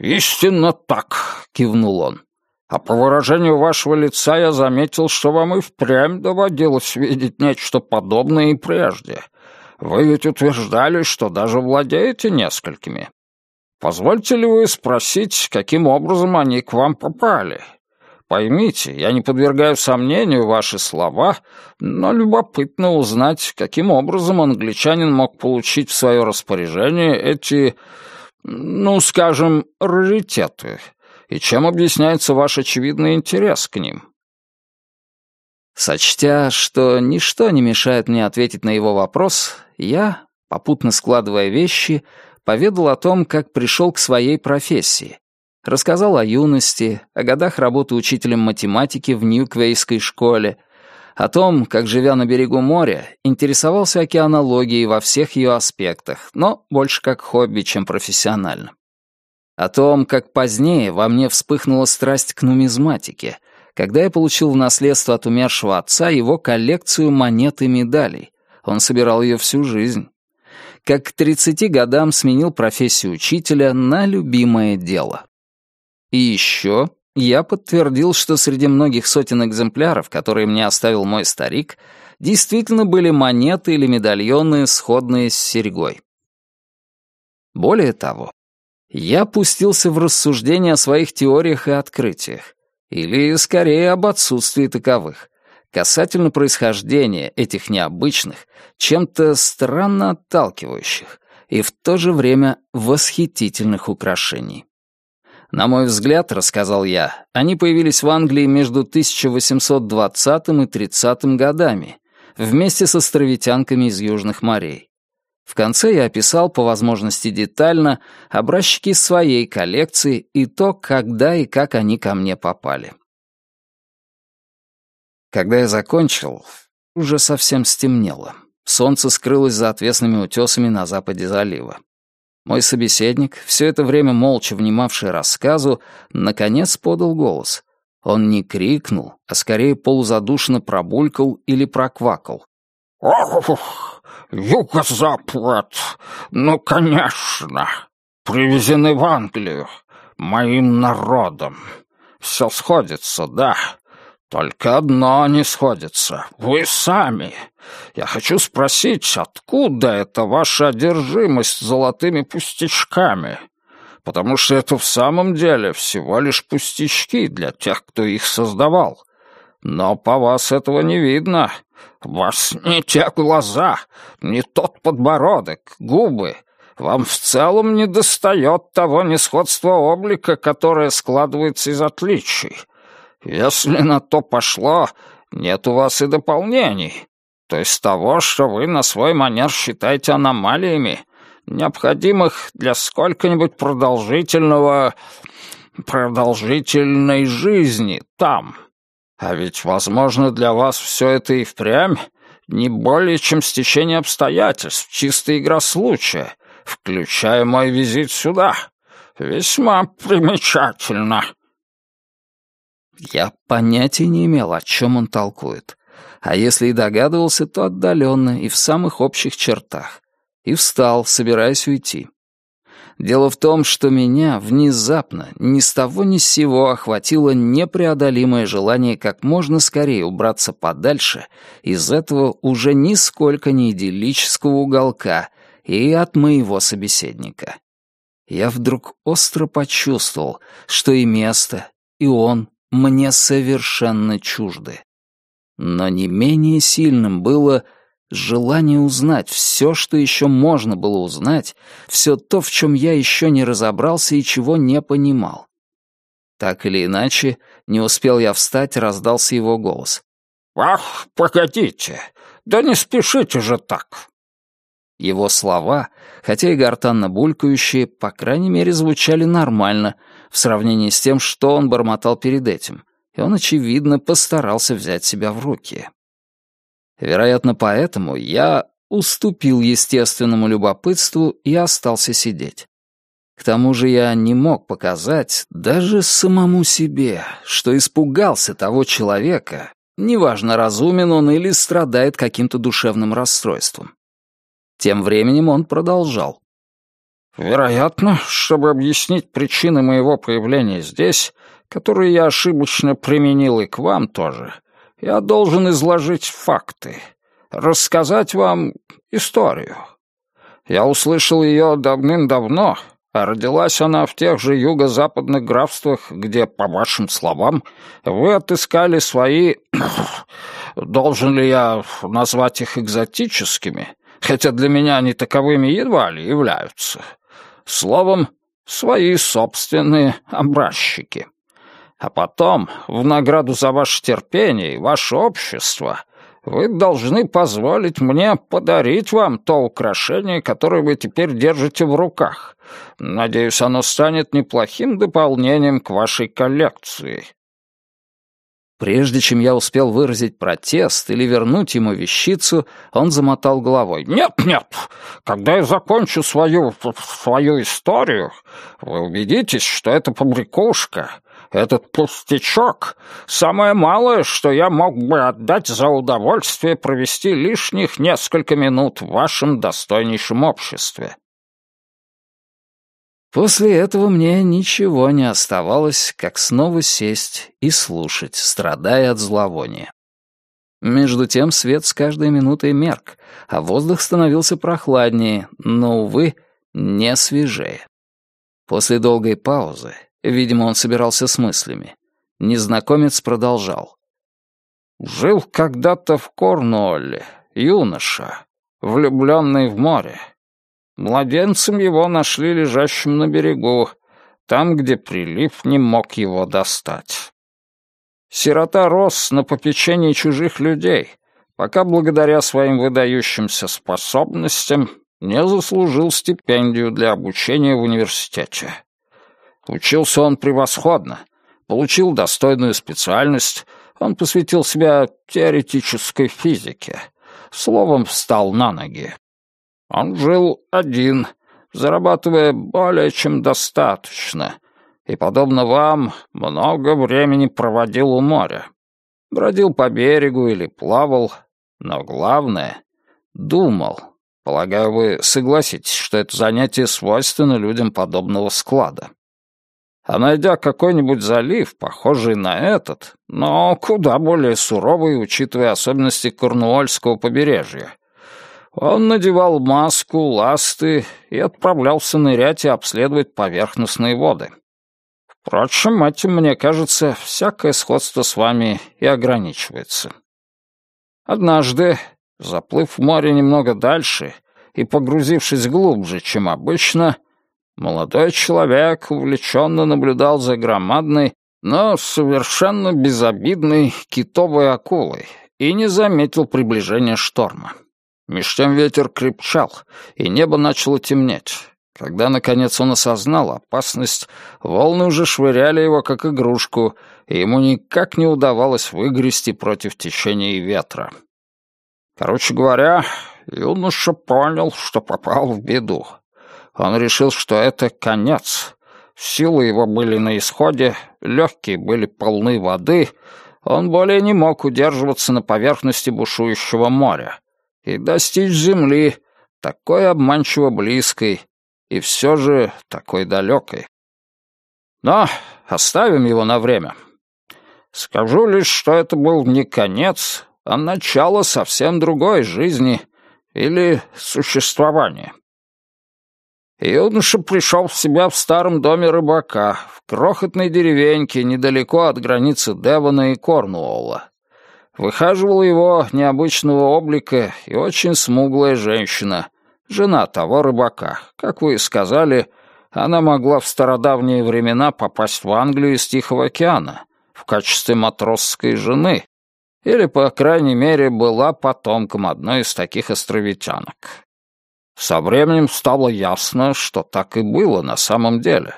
«Истинно так», — кивнул он. «А по выражению вашего лица я заметил, что вам и впрямь доводилось видеть нечто подобное и прежде. Вы ведь утверждали, что даже владеете несколькими. Позвольте ли вы спросить, каким образом они к вам попали? Поймите, я не подвергаю сомнению ваши слова, но любопытно узнать, каким образом англичанин мог получить в свое распоряжение эти ну, скажем, раритеты, и чем объясняется ваш очевидный интерес к ним?» Сочтя, что ничто не мешает мне ответить на его вопрос, я, попутно складывая вещи, поведал о том, как пришел к своей профессии. Рассказал о юности, о годах работы учителем математики в Ньюквейской школе, о том, как, живя на берегу моря, интересовался океанологией во всех ее аспектах, но больше как хобби, чем профессионально. О том, как позднее во мне вспыхнула страсть к нумизматике, когда я получил в наследство от умершего отца его коллекцию монет и медалей. Он собирал ее всю жизнь. Как к 30 годам сменил профессию учителя на любимое дело. И еще я подтвердил, что среди многих сотен экземпляров, которые мне оставил мой старик, действительно были монеты или медальоны, сходные с серьгой. Более того, я пустился в рассуждения о своих теориях и открытиях, или, скорее, об отсутствии таковых, касательно происхождения этих необычных, чем-то странно отталкивающих и в то же время восхитительных украшений. На мой взгляд, рассказал я, они появились в Англии между 1820 и 30 годами, вместе с островитянками из Южных морей. В конце я описал по возможности детально образчики своей коллекции и то, когда и как они ко мне попали. Когда я закончил, уже совсем стемнело. Солнце скрылось за отвесными утесами на западе залива. Мой собеседник, все это время молча внимавший рассказу, наконец подал голос. Он не крикнул, а скорее полузадушно пробулькал или проквакал. «Ох, юго-запад! Ну, конечно! Привезены в Англию моим народом. Все сходится, да. Только одно не сходится. Вы сами. Я хочу спросить, откуда эта ваша одержимость золотыми пустячками? Потому что это в самом деле всего лишь пустячки для тех, кто их создавал. Но по вас этого не видно. Вас не те глаза, не тот подбородок, губы. Вам в целом не достает того несходства облика, которое складывается из отличий. Если на то пошло, нет у вас и дополнений. То есть того, что вы на свой манер считаете аномалиями, необходимых для сколько-нибудь продолжительного... продолжительной жизни там. А ведь, возможно, для вас все это и впрямь не более чем стечение обстоятельств, чистая игра случая, включая мой визит сюда. Весьма примечательно. Я понятия не имел, о чем он толкует. А если и догадывался, то отдаленно и в самых общих чертах. И встал, собираясь уйти. Дело в том, что меня внезапно, ни с того ни с сего охватило непреодолимое желание как можно скорее убраться подальше из этого уже нисколько не идиллического уголка и от моего собеседника. Я вдруг остро почувствовал, что и место, и он мне совершенно чужды. Но не менее сильным было желание узнать все, что еще можно было узнать, все то, в чем я еще не разобрался и чего не понимал. Так или иначе, не успел я встать, раздался его голос. «Ах, погодите! Да не спешите же так!» Его слова, хотя и гортанно булькающие, по крайней мере, звучали нормально в сравнении с тем, что он бормотал перед этим, и он, очевидно, постарался взять себя в руки. Вероятно, поэтому я уступил естественному любопытству и остался сидеть. К тому же я не мог показать даже самому себе, что испугался того человека, неважно, разумен он или страдает каким-то душевным расстройством. Тем временем он продолжал. «Вероятно, чтобы объяснить причины моего появления здесь, которые я ошибочно применил и к вам тоже, я должен изложить факты, рассказать вам историю. Я услышал ее давным-давно, а родилась она в тех же юго-западных графствах, где, по вашим словам, вы отыскали свои... Должен ли я назвать их экзотическими? Хотя для меня они таковыми едва ли являются. Словом, свои собственные образчики. А потом, в награду за ваше терпение и ваше общество, вы должны позволить мне подарить вам то украшение, которое вы теперь держите в руках. Надеюсь, оно станет неплохим дополнением к вашей коллекции». Прежде чем я успел выразить протест или вернуть ему вещицу, он замотал головой. «Нет, нет, когда я закончу свою, свою историю, вы убедитесь, что эта побрякушка Этот пустячок — самое малое, что я мог бы отдать за удовольствие провести лишних несколько минут в вашем достойнейшем обществе». После этого мне ничего не оставалось, как снова сесть и слушать, страдая от зловония. Между тем свет с каждой минутой мерк, а воздух становился прохладнее, но, увы, не свежее. После долгой паузы, видимо, он собирался с мыслями, незнакомец продолжал. «Жил когда-то в Корнуолле, юноша, влюбленный в море. Младенцем его нашли лежащим на берегу, там, где прилив не мог его достать. Сирота рос на попечении чужих людей, пока благодаря своим выдающимся способностям не заслужил стипендию для обучения в университете. Учился он превосходно, получил достойную специальность, он посвятил себя теоретической физике, словом, встал на ноги. Он жил один, зарабатывая более чем достаточно, и, подобно вам, много времени проводил у моря. Бродил по берегу или плавал, но главное — думал. Полагаю, вы согласитесь, что это занятие свойственно людям подобного склада. А найдя какой-нибудь залив, похожий на этот, но куда более суровый, учитывая особенности Корнуольского побережья, он надевал маску, ласты и отправлялся нырять и обследовать поверхностные воды. Впрочем, этим, мне кажется, всякое сходство с вами и ограничивается. Однажды, заплыв в море немного дальше и погрузившись глубже, чем обычно, молодой человек увлеченно наблюдал за громадной, но совершенно безобидной китовой акулой и не заметил приближения шторма. Меж тем ветер крепчал, и небо начало темнеть. Когда, наконец, он осознал опасность, волны уже швыряли его, как игрушку, и ему никак не удавалось выгрести против течения и ветра. Короче говоря, юноша понял, что попал в беду. Он решил, что это конец. Силы его были на исходе, легкие были полны воды, он более не мог удерживаться на поверхности бушующего моря и достичь земли, такой обманчиво близкой и все же такой далекой. Но оставим его на время. Скажу лишь, что это был не конец, а начало совсем другой жизни или существования. Юноша пришел в себя в старом доме рыбака, в крохотной деревеньке недалеко от границы Девона и Корнуолла. Выхаживала его необычного облика и очень смуглая женщина, жена того рыбака. Как вы сказали, она могла в стародавние времена попасть в Англию из Тихого океана в качестве матросской жены, или, по крайней мере, была потомком одной из таких островитянок. Со временем стало ясно, что так и было на самом деле.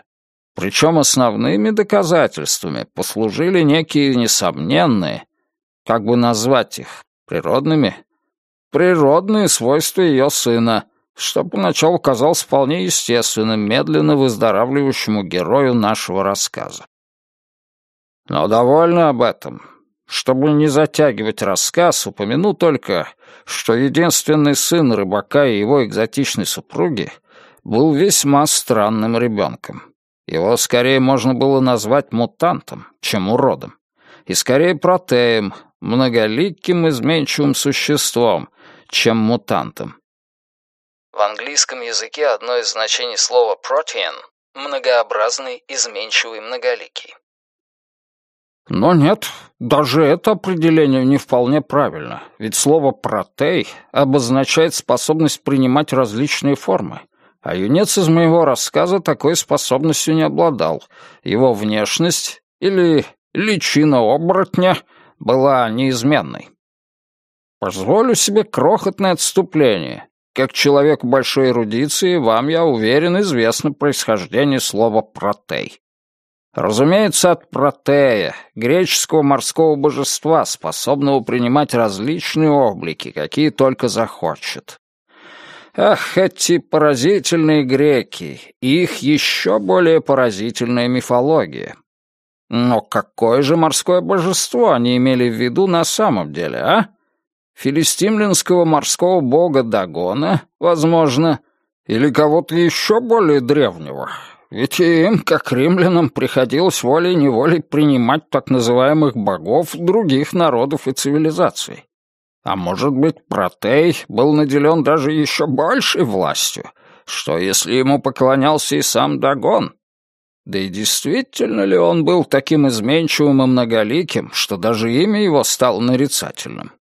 Причем основными доказательствами послужили некие несомненные, как бы назвать их, природными? Природные свойства ее сына, что поначалу казалось вполне естественным, медленно выздоравливающему герою нашего рассказа. Но довольно об этом. Чтобы не затягивать рассказ, упомяну только, что единственный сын рыбака и его экзотичной супруги был весьма странным ребенком. Его скорее можно было назвать мутантом, чем уродом. И скорее протеем, многоликим изменчивым существом, чем мутантом. В английском языке одно из значений слова «protein» — многообразный, изменчивый, многоликий. Но нет, даже это определение не вполне правильно, ведь слово «протей» обозначает способность принимать различные формы, а юнец из моего рассказа такой способностью не обладал. Его внешность или личина оборотня была неизменной. Позволю себе крохотное отступление. Как человек большой эрудиции, вам, я уверен, известно происхождение слова «протей». Разумеется, от протея, греческого морского божества, способного принимать различные облики, какие только захочет. Ах, эти поразительные греки, и их еще более поразительная мифология. Но какое же морское божество они имели в виду на самом деле, а? Филистимлинского морского бога Дагона, возможно, или кого-то еще более древнего. Ведь им, как римлянам, приходилось волей-неволей принимать так называемых богов других народов и цивилизаций. А может быть, Протей был наделен даже еще большей властью, что если ему поклонялся и сам Дагон? Да и действительно ли он был таким изменчивым и многоликим, что даже имя его стало нарицательным?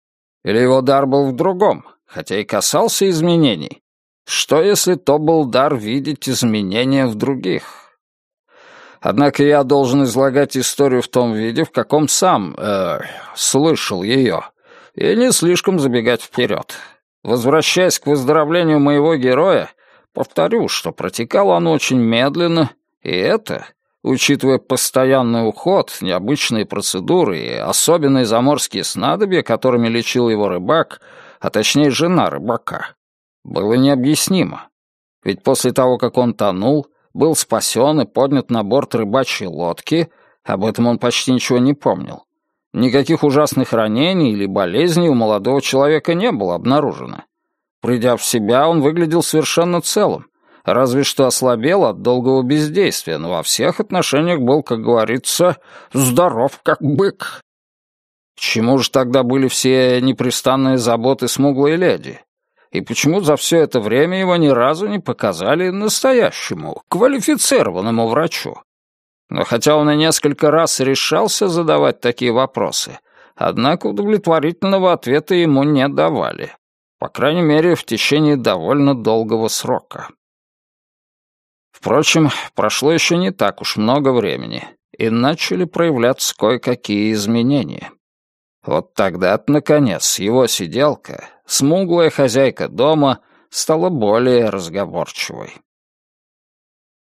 Или его дар был в другом, хотя и касался изменений? Что если то был дар видеть изменения в других? Однако я должен излагать историю в том виде, в каком сам э, слышал ее, и не слишком забегать вперед. Возвращаясь к выздоровлению моего героя, повторю, что протекало оно очень медленно, и это, учитывая постоянный уход, необычные процедуры и особенные заморские снадобья, которыми лечил его рыбак, а точнее жена рыбака, было необъяснимо. Ведь после того, как он тонул, был спасен и поднят на борт рыбачьей лодки, об этом он почти ничего не помнил. Никаких ужасных ранений или болезней у молодого человека не было обнаружено. Придя в себя, он выглядел совершенно целым, разве что ослабел от долгого бездействия, но во всех отношениях был, как говорится, здоров как бык. К чему же тогда были все непрестанные заботы смуглой леди? И почему за все это время его ни разу не показали настоящему, квалифицированному врачу? Но хотя он и несколько раз решался задавать такие вопросы, однако удовлетворительного ответа ему не давали. По крайней мере, в течение довольно долгого срока. Впрочем, прошло еще не так уж много времени, и начали проявляться кое-какие изменения. Вот тогда наконец, его сиделка, смуглая хозяйка дома, стала более разговорчивой.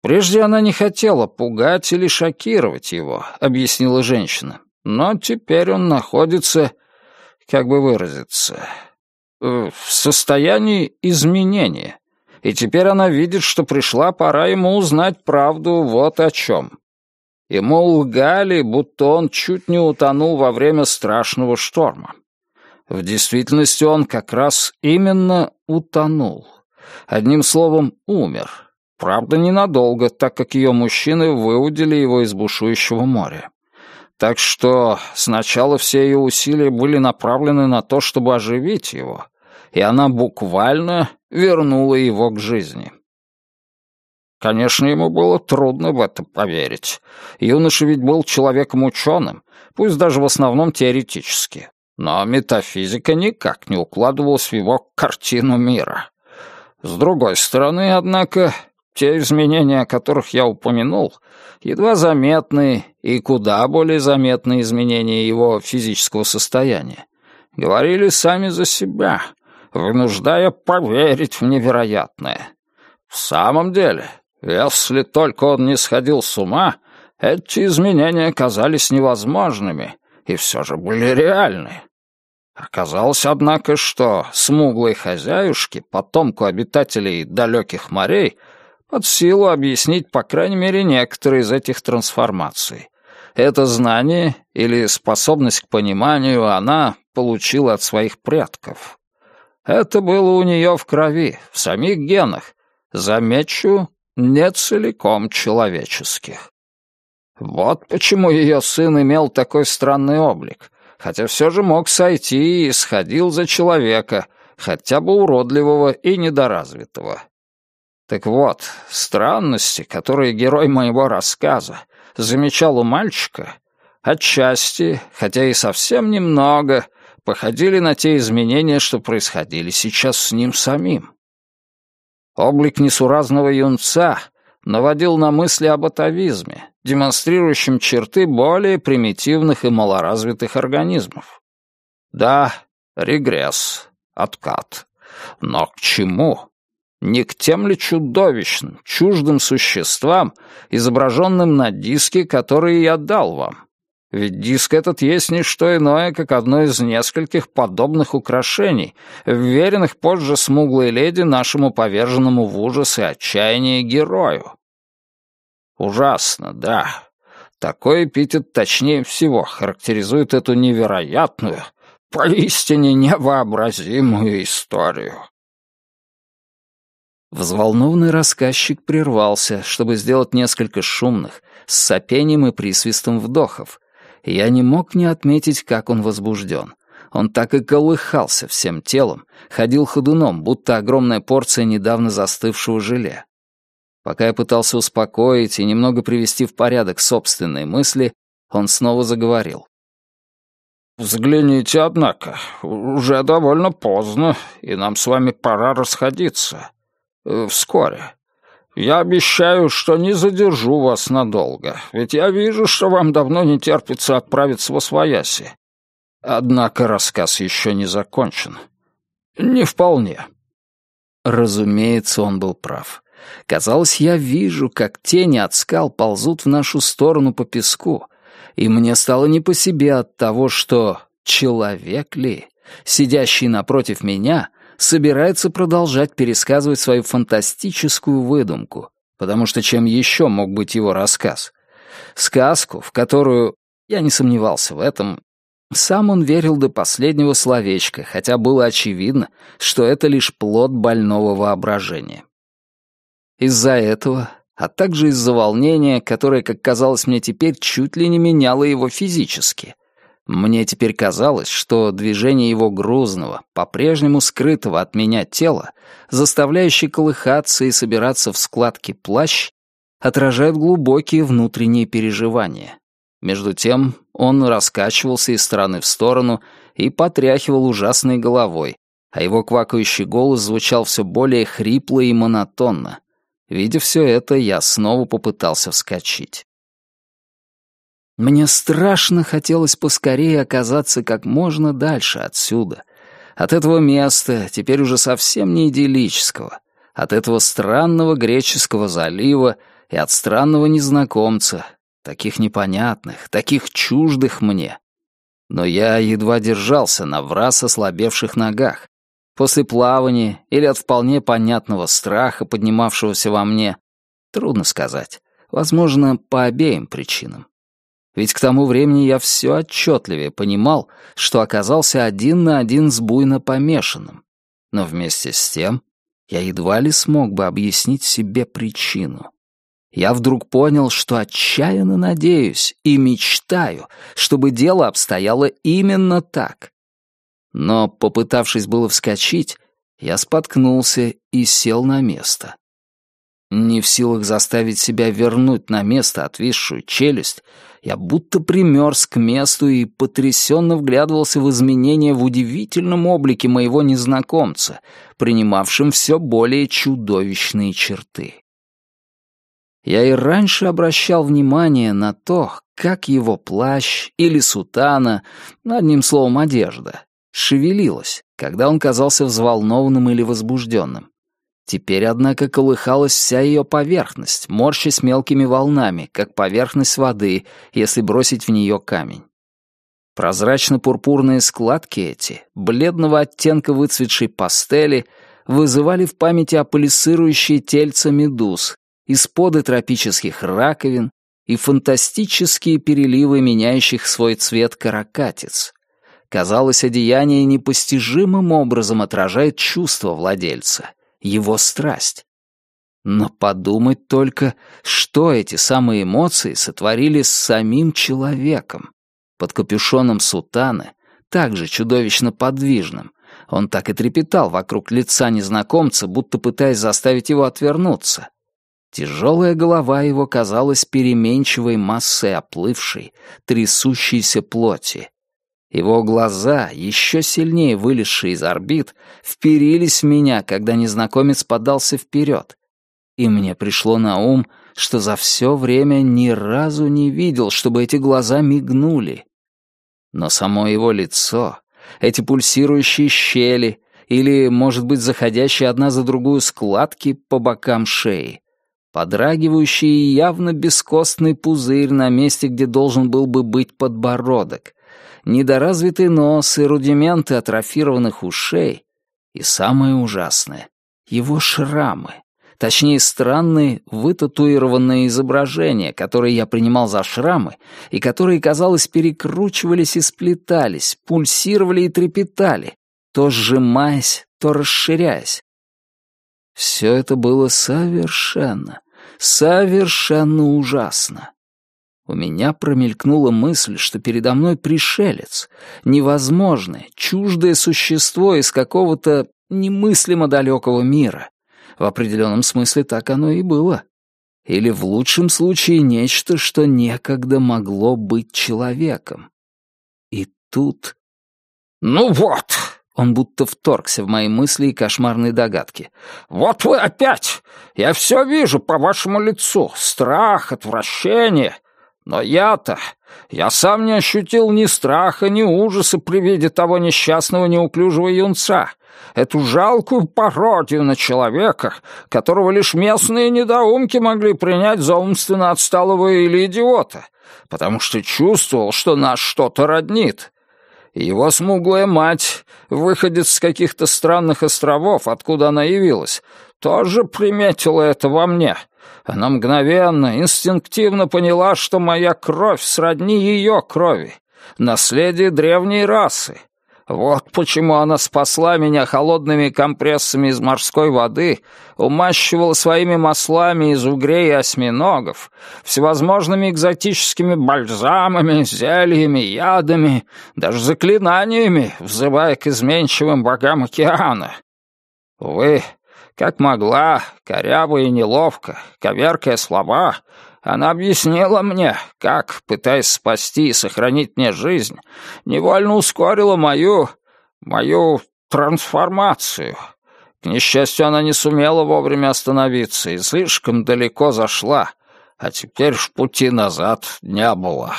«Прежде она не хотела пугать или шокировать его», — объяснила женщина. «Но теперь он находится, как бы выразиться, в состоянии изменения. И теперь она видит, что пришла пора ему узнать правду вот о чем. Ему лгали, будто он чуть не утонул во время страшного шторма. В действительности он как раз именно утонул. Одним словом, умер. Правда, ненадолго, так как ее мужчины выудили его из бушующего моря. Так что сначала все ее усилия были направлены на то, чтобы оживить его, и она буквально вернула его к жизни. Конечно, ему было трудно в это поверить. Юноша ведь был человеком ученым, пусть даже в основном теоретически. Но метафизика никак не укладывалась в его картину мира. С другой стороны, однако, те изменения, о которых я упомянул, едва заметные и куда более заметные изменения его физического состояния, говорили сами за себя, вынуждая поверить в невероятное. В самом деле, если только он не сходил с ума, эти изменения казались невозможными и все же были реальны. Оказалось, однако, что смуглой хозяюшке, потомку обитателей далеких морей, под силу объяснить, по крайней мере, некоторые из этих трансформаций. Это знание или способность к пониманию она получила от своих предков. Это было у нее в крови, в самих генах. Замечу, не целиком человеческих. Вот почему ее сын имел такой странный облик, хотя все же мог сойти и сходил за человека, хотя бы уродливого и недоразвитого. Так вот, странности, которые герой моего рассказа замечал у мальчика, отчасти, хотя и совсем немного, походили на те изменения, что происходили сейчас с ним самим. Облик несуразного юнца наводил на мысли об атовизме, демонстрирующем черты более примитивных и малоразвитых организмов. Да, регресс, откат. Но к чему? Не к тем ли чудовищным, чуждым существам, изображенным на диске, который я дал вам? Ведь диск этот есть не что иное, как одно из нескольких подобных украшений, вверенных позже смуглой леди нашему поверженному в ужас и отчаяние герою. Ужасно, да. Такой эпитет точнее всего характеризует эту невероятную, поистине невообразимую историю. Взволнованный рассказчик прервался, чтобы сделать несколько шумных, с сопением и присвистом вдохов. Я не мог не отметить, как он возбужден. Он так и колыхался всем телом, ходил ходуном, будто огромная порция недавно застывшего желе. Пока я пытался успокоить и немного привести в порядок собственные мысли, он снова заговорил. «Взгляните, однако, уже довольно поздно, и нам с вами пора расходиться. Э, вскоре. Я обещаю, что не задержу вас надолго, ведь я вижу, что вам давно не терпится отправиться во свояси. Однако рассказ еще не закончен. Не вполне». Разумеется, он был прав. Казалось, я вижу, как тени от скал ползут в нашу сторону по песку, и мне стало не по себе от того, что человек ли, сидящий напротив меня, собирается продолжать пересказывать свою фантастическую выдумку, потому что чем еще мог быть его рассказ? Сказку, в которую, я не сомневался в этом, сам он верил до последнего словечка, хотя было очевидно, что это лишь плод больного воображения. Из-за этого, а также из-за волнения, которое, как казалось мне теперь, чуть ли не меняло его физически. Мне теперь казалось, что движение его грузного, по-прежнему скрытого от меня тела, заставляющее колыхаться и собираться в складки плащ, отражает глубокие внутренние переживания. Между тем он раскачивался из стороны в сторону и потряхивал ужасной головой, а его квакающий голос звучал все более хрипло и монотонно, Видя все это, я снова попытался вскочить. Мне страшно хотелось поскорее оказаться как можно дальше отсюда. От этого места, теперь уже совсем не идиллического, от этого странного греческого залива и от странного незнакомца, таких непонятных, таких чуждых мне. Но я едва держался на враз ослабевших ногах, После плавания или от вполне понятного страха, поднимавшегося во мне? Трудно сказать. Возможно, по обеим причинам. Ведь к тому времени я все отчетливее понимал, что оказался один на один с буйно помешанным. Но вместе с тем я едва ли смог бы объяснить себе причину. Я вдруг понял, что отчаянно надеюсь и мечтаю, чтобы дело обстояло именно так. Но, попытавшись было вскочить, я споткнулся и сел на место. Не в силах заставить себя вернуть на место отвисшую челюсть, я будто примерз к месту и потрясенно вглядывался в изменения в удивительном облике моего незнакомца, принимавшим все более чудовищные черты. Я и раньше обращал внимание на то, как его плащ или сутана, одним словом, одежда, шевелилась, когда он казался взволнованным или возбужденным. Теперь, однако, колыхалась вся ее поверхность, морщась мелкими волнами, как поверхность воды, если бросить в нее камень. Прозрачно-пурпурные складки эти, бледного оттенка выцветшей пастели, вызывали в памяти аполисирующие тельца медуз, исподы тропических раковин и фантастические переливы меняющих свой цвет каракатиц. Казалось, одеяние непостижимым образом отражает чувство владельца, его страсть. Но подумать только, что эти самые эмоции сотворили с самим человеком. Под капюшоном сутаны, также чудовищно подвижным, он так и трепетал вокруг лица незнакомца, будто пытаясь заставить его отвернуться. Тяжелая голова его казалась переменчивой массой оплывшей, трясущейся плоти. Его глаза, еще сильнее вылезшие из орбит, вперились в меня, когда незнакомец подался вперед. И мне пришло на ум, что за все время ни разу не видел, чтобы эти глаза мигнули. Но само его лицо, эти пульсирующие щели или, может быть, заходящие одна за другую складки по бокам шеи, подрагивающий явно бескостный пузырь на месте, где должен был бы быть подбородок — недоразвитый нос и рудименты атрофированных ушей, и самое ужасное — его шрамы, Точнее, странные, вытатуированные изображения, которые я принимал за шрамы, и которые, казалось, перекручивались и сплетались, пульсировали и трепетали, то сжимаясь, то расширяясь. Все это было совершенно, совершенно ужасно. У меня промелькнула мысль, что передо мной пришелец, невозможное, чуждое существо из какого-то немыслимо далекого мира. В определенном смысле так оно и было. Или в лучшем случае нечто, что некогда могло быть человеком. И тут... «Ну вот!» Он будто вторгся в мои мысли и кошмарные догадки. «Вот вы опять! Я все вижу по вашему лицу. Страх, отвращение. Но я-то... Я сам не ощутил ни страха, ни ужаса при виде того несчастного неуклюжего юнца эту жалкую пародию на человека, которого лишь местные недоумки могли принять за умственно отсталого или идиота, потому что чувствовал, что нас что-то роднит. его смуглая мать, выходец с каких-то странных островов, откуда она явилась, тоже приметила это во мне. Она мгновенно, инстинктивно поняла, что моя кровь сродни ее крови, наследие древней расы, вот почему она спасла меня холодными компрессами из морской воды, умащивала своими маслами из угрей и осьминогов, всевозможными экзотическими бальзамами, зельями, ядами, даже заклинаниями, взывая к изменчивым богам океана. Увы, как могла, коряво и неловко, коверкая слова, она объяснила мне, как, пытаясь спасти и сохранить мне жизнь, невольно ускорила мою... мою трансформацию. К несчастью, она не сумела вовремя остановиться и слишком далеко зашла, а теперь в пути назад не было.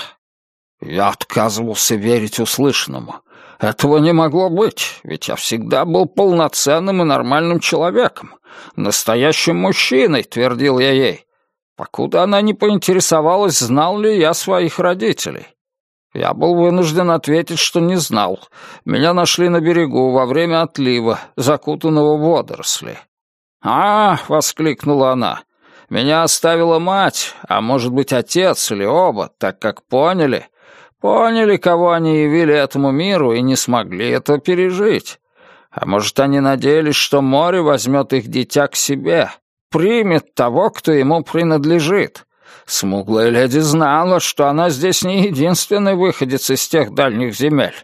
Я отказывался верить услышанному. Этого не могло быть, ведь я всегда был полноценным и нормальным человеком. Настоящим мужчиной, твердил я ей покуда она не поинтересовалась, знал ли я своих родителей. Я был вынужден ответить, что не знал. Меня нашли на берегу во время отлива, закутанного в водоросли. «А!» — воскликнула она. «Меня оставила мать, а может быть отец или оба, так как поняли, поняли, кого они явили этому миру и не смогли это пережить. А может, они надеялись, что море возьмет их дитя к себе, примет того, кто ему принадлежит. Смуглая леди знала, что она здесь не единственный выходец из тех дальних земель,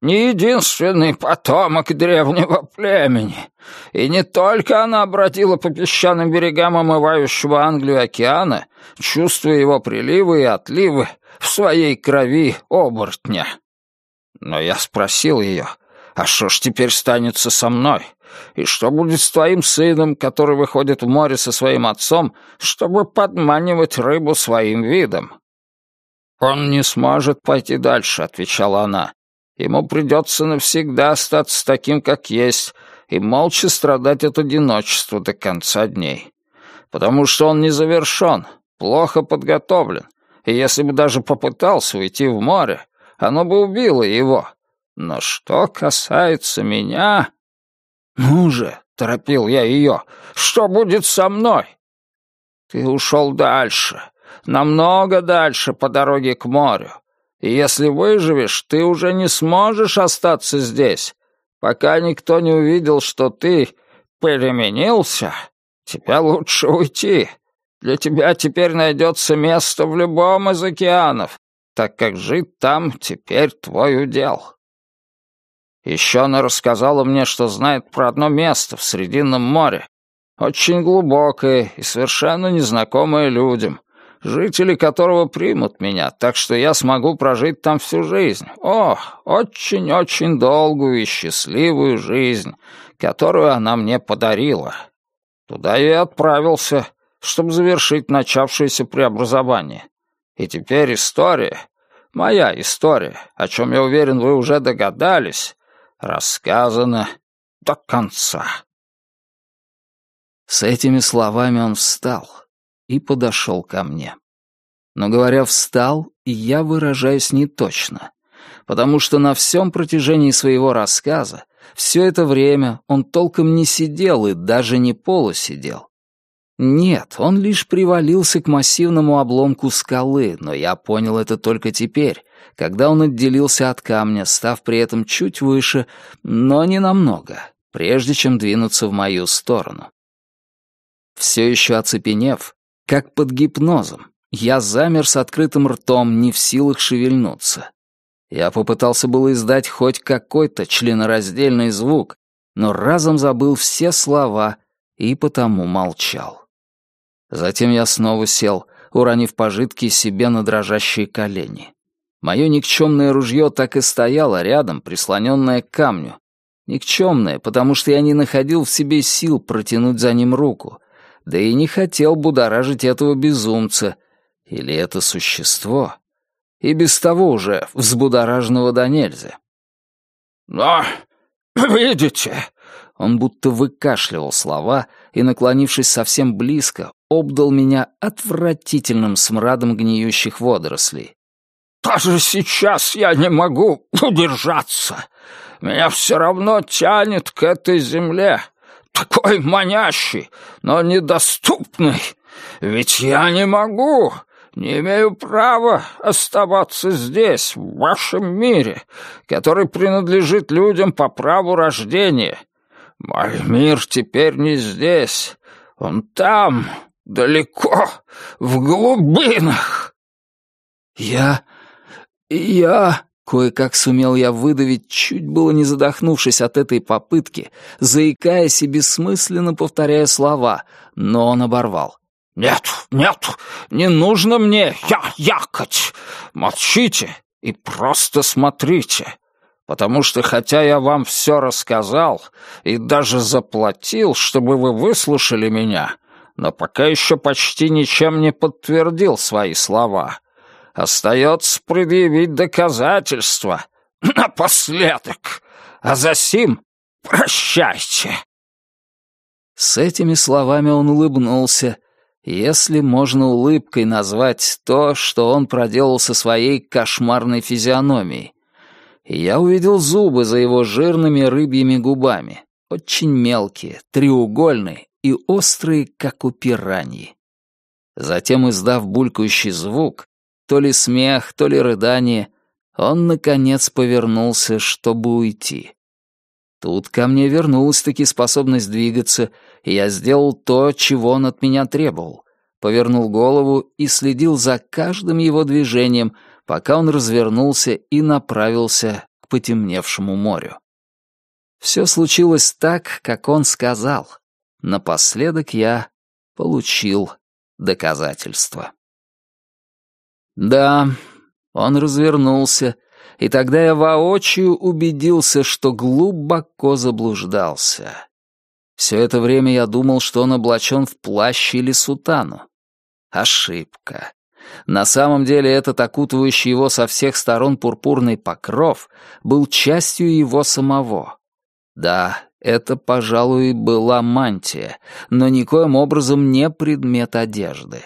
не единственный потомок древнего племени. И не только она бродила по песчаным берегам омывающего Англию океана, чувствуя его приливы и отливы в своей крови оборотня. Но я спросил ее, а что ж теперь станется со мной? И что будет с твоим сыном, который выходит в море со своим отцом, чтобы подманивать рыбу своим видом?» «Он не сможет пойти дальше», — отвечала она. «Ему придется навсегда остаться таким, как есть, и молча страдать от одиночества до конца дней. Потому что он не завершен, плохо подготовлен, и если бы даже попытался уйти в море, оно бы убило его. Но что касается меня...» «Ну же!» — торопил я ее. «Что будет со мной?» «Ты ушел дальше, намного дальше по дороге к морю. И если выживешь, ты уже не сможешь остаться здесь. Пока никто не увидел, что ты переменился, тебе лучше уйти. Для тебя теперь найдется место в любом из океанов, так как жить там теперь твой удел». Еще она рассказала мне, что знает про одно место в Срединном море, очень глубокое и совершенно незнакомое людям, жители которого примут меня, так что я смогу прожить там всю жизнь. О, очень-очень долгую и счастливую жизнь, которую она мне подарила. Туда я и отправился, чтобы завершить начавшееся преобразование. И теперь история, моя история, о чем, я уверен, вы уже догадались, рассказано до конца. С этими словами он встал и подошел ко мне. Но, говоря «встал», я выражаюсь неточно, потому что на всем протяжении своего рассказа все это время он толком не сидел и даже не полусидел. Нет, он лишь привалился к массивному обломку скалы, но я понял это только теперь, когда он отделился от камня, став при этом чуть выше, но не намного, прежде чем двинуться в мою сторону. Все еще оцепенев, как под гипнозом, я замер с открытым ртом, не в силах шевельнуться. Я попытался было издать хоть какой-то членораздельный звук, но разом забыл все слова и потому молчал. Затем я снова сел, уронив пожитки себе на дрожащие колени. Мое никчемное ружье так и стояло рядом, прислоненное к камню. Никчемное, потому что я не находил в себе сил протянуть за ним руку, да и не хотел будоражить этого безумца, или это существо, и без того уже взбудораженного до нельзя. «Но, видите...» Он будто выкашливал слова и, наклонившись совсем близко, обдал меня отвратительным смрадом гниющих водорослей. «Даже сейчас я не могу удержаться. Меня все равно тянет к этой земле, такой манящий, но недоступный. Ведь я не могу, не имею права оставаться здесь, в вашем мире, который принадлежит людям по праву рождения. Мой мир теперь не здесь, он там, далеко, в глубинах. Я... я... Кое-как сумел я выдавить, чуть было не задохнувшись от этой попытки, заикаясь и бессмысленно повторяя слова, но он оборвал. «Нет, нет, не нужно мне я якать. Молчите и просто смотрите. Потому что хотя я вам все рассказал и даже заплатил, чтобы вы выслушали меня, но пока еще почти ничем не подтвердил свои слова. Остается предъявить доказательства. Напоследок. А за сим прощайте. С этими словами он улыбнулся, если можно улыбкой назвать то, что он проделал со своей кошмарной физиономией. я увидел зубы за его жирными рыбьими губами, очень мелкие, треугольные и острые, как у пираньи. Затем, издав булькающий звук, то ли смех, то ли рыдание, он, наконец, повернулся, чтобы уйти. Тут ко мне вернулась-таки способность двигаться, и я сделал то, чего он от меня требовал. Повернул голову и следил за каждым его движением, пока он развернулся и направился к потемневшему морю. Все случилось так, как он сказал. Напоследок я получил доказательства. Да, он развернулся, и тогда я воочию убедился, что глубоко заблуждался. Все это время я думал, что он облачен в плащ или сутану. Ошибка. На самом деле этот окутывающий его со всех сторон пурпурный покров был частью его самого. Да, это, пожалуй, была мантия, но никоим образом не предмет одежды.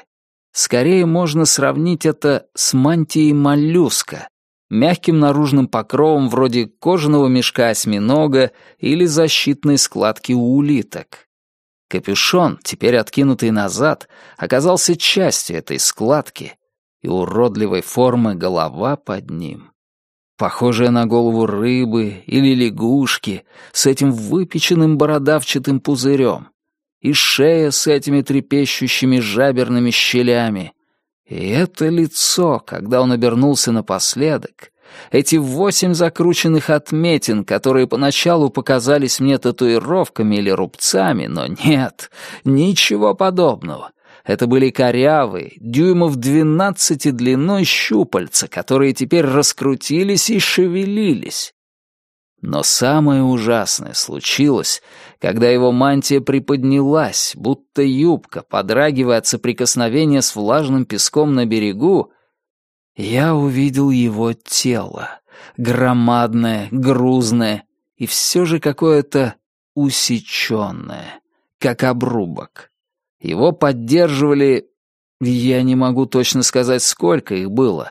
Скорее можно сравнить это с мантией моллюска, мягким наружным покровом вроде кожаного мешка осьминога или защитной складки у улиток. Капюшон, теперь откинутый назад, оказался частью этой складки, и уродливой формы голова под ним. Похожая на голову рыбы или лягушки с этим выпеченным бородавчатым пузырем, и шея с этими трепещущими жаберными щелями. И это лицо, когда он обернулся напоследок, эти восемь закрученных отметин, которые поначалу показались мне татуировками или рубцами, но нет, ничего подобного. Это были корявые, дюймов двенадцати длиной щупальца, которые теперь раскрутились и шевелились. Но самое ужасное случилось, когда его мантия приподнялась, будто юбка, подрагивая от соприкосновения с влажным песком на берегу, я увидел его тело, громадное, грузное и все же какое-то усеченное, как обрубок. Его поддерживали, я не могу точно сказать, сколько их было,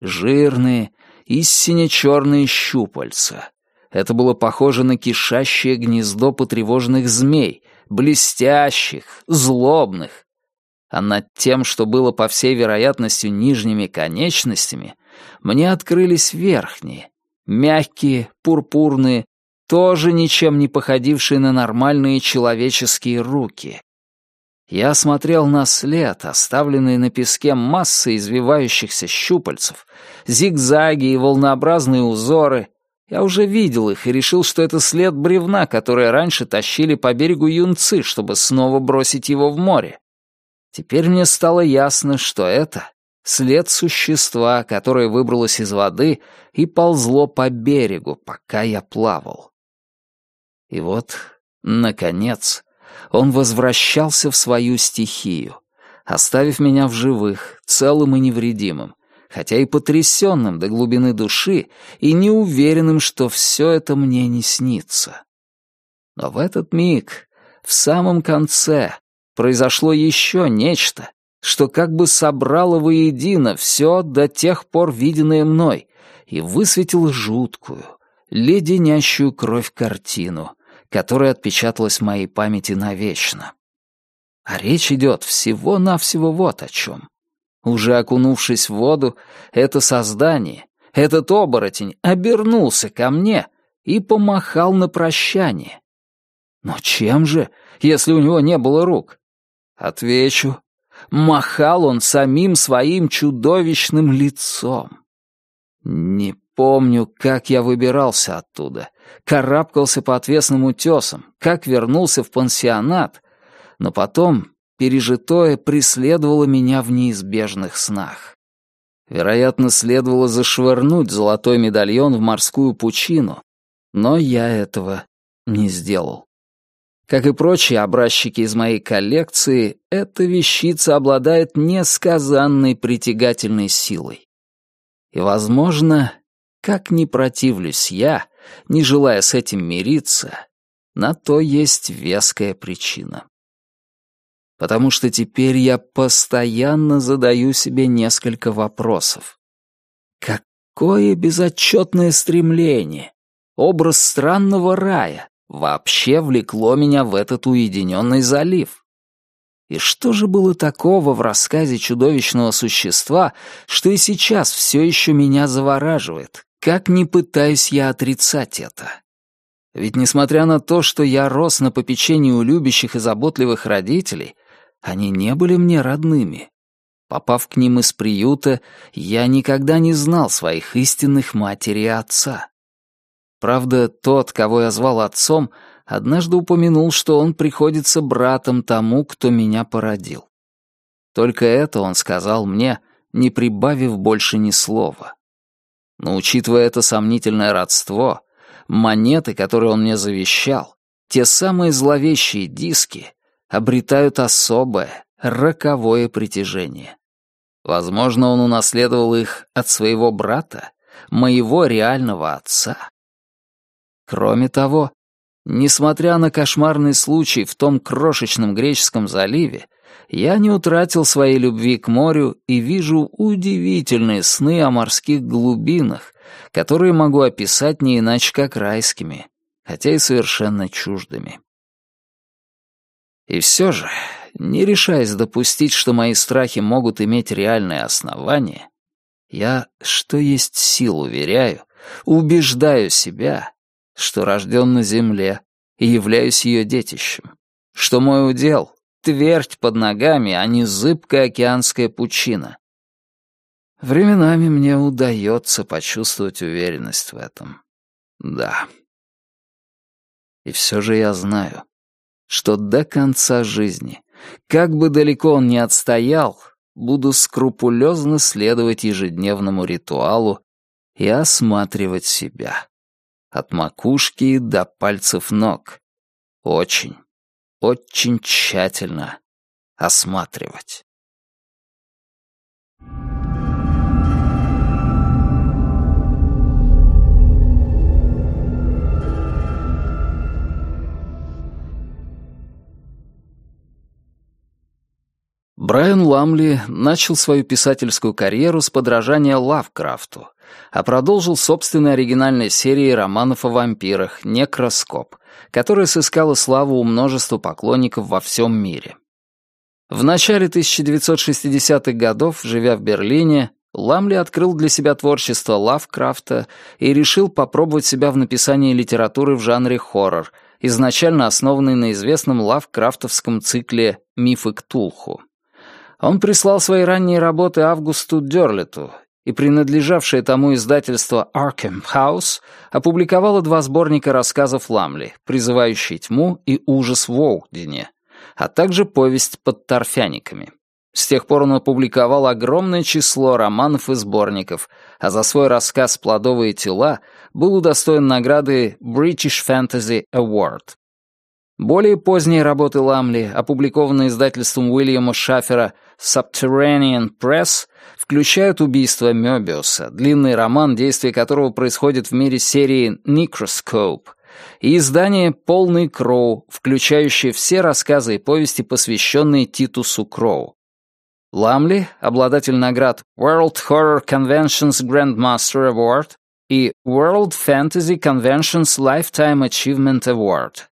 жирные, истинно черные щупальца, это было похоже на кишащее гнездо потревоженных змей, блестящих, злобных. А над тем, что было по всей вероятности нижними конечностями, мне открылись верхние, мягкие, пурпурные, тоже ничем не походившие на нормальные человеческие руки. Я смотрел на след, оставленный на песке массы извивающихся щупальцев, зигзаги и волнообразные узоры. Я уже видел их и решил, что это след бревна, которое раньше тащили по берегу юнцы, чтобы снова бросить его в море. Теперь мне стало ясно, что это след существа, которое выбралось из воды и ползло по берегу, пока я плавал. И вот, наконец, он возвращался в свою стихию, оставив меня в живых, целым и невредимым, хотя и потрясенным до глубины души и неуверенным, что все это мне не снится. Но в этот миг, в самом конце, произошло еще нечто, что как бы собрало воедино все до тех пор виденное мной и высветило жуткую, леденящую кровь картину, которая отпечаталась в моей памяти навечно. А речь идет всего-навсего вот о чем. Уже окунувшись в воду, это создание, этот оборотень обернулся ко мне и помахал на прощание. Но чем же, если у него не было рук? Отвечу. Махал он самим своим чудовищным лицом. Не помню, как я выбирался оттуда, карабкался по отвесным утесам, как вернулся в пансионат, но потом пережитое преследовало меня в неизбежных снах. Вероятно, следовало зашвырнуть золотой медальон в морскую пучину, но я этого не сделал. Как и прочие образчики из моей коллекции, эта вещица обладает несказанной притягательной силой. И, возможно, как ни противлюсь я, не желая с этим мириться, на то есть веская причина. Потому что теперь я постоянно задаю себе несколько вопросов. Какое безотчетное стремление, образ странного рая вообще влекло меня в этот уединенный залив? И что же было такого в рассказе чудовищного существа, что и сейчас все еще меня завораживает, как ни пытаюсь я отрицать это. Ведь несмотря на то, что я рос на попечении у любящих и заботливых родителей, они не были мне родными. Попав к ним из приюта, я никогда не знал своих истинных матери и отца. Правда, тот, кого я звал отцом, однажды упомянул, что он приходится братом тому, кто меня породил. Только это он сказал мне, не прибавив больше ни слова. Но учитывая это сомнительное родство, монеты, которые он мне завещал, те самые зловещие диски, обретают особое, роковое притяжение. Возможно, он унаследовал их от своего брата, моего реального отца. Кроме того, несмотря на кошмарный случай в том крошечном греческом заливе, я не утратил своей любви к морю и вижу удивительные сны о морских глубинах, которые могу описать не иначе как райскими, хотя и совершенно чуждыми. И все же, не решаясь допустить, что мои страхи могут иметь реальное основание, я, что есть сил, уверяю, убеждаю себя, что рожден на земле и являюсь ее детищем, что мой удел твердь под ногами, а не зыбкая океанская пучина. Временами мне удается почувствовать уверенность в этом. Да. И все же я знаю, что до конца жизни, как бы далеко он ни отстоял, буду скрупулезно следовать ежедневному ритуалу и осматривать себя. От макушки до пальцев ног. Очень, очень тщательно осматривать. Брайан Ламли начал свою писательскую карьеру с подражания Лавкрафту, а продолжил собственной оригинальной серией романов о вампирах «Некроскоп», которая сыскала славу у множества поклонников во всем мире. В начале 1960-х годов, живя в Берлине, Ламли открыл для себя творчество Лавкрафта и решил попробовать себя в написании литературы в жанре хоррор, изначально основанный на известном лавкрафтовском цикле «Мифы Ктулху». Он прислал свои ранние работы Августу Дёрлету, и принадлежавшее тому издательство Arkham House опубликовало два сборника рассказов Ламли, призывающие тьму и ужас в Оудине, а также повесть под торфяниками. С тех пор он опубликовал огромное число романов и сборников, а за свой рассказ «Плодовые тела» был удостоен награды British Fantasy Award. Более поздние работы Ламли, опубликованные издательством Уильяма Шафера Subterranean Press, включают «Убийство Мёбиуса», длинный роман, действие которого происходит в мире серии «Necroscope», и издание «Полный Кроу», включающее все рассказы и повести, посвященные Титусу Кроу. Ламли, обладатель наград World Horror Convention's Grandmaster Award и World Fantasy Convention's Lifetime Achievement Award.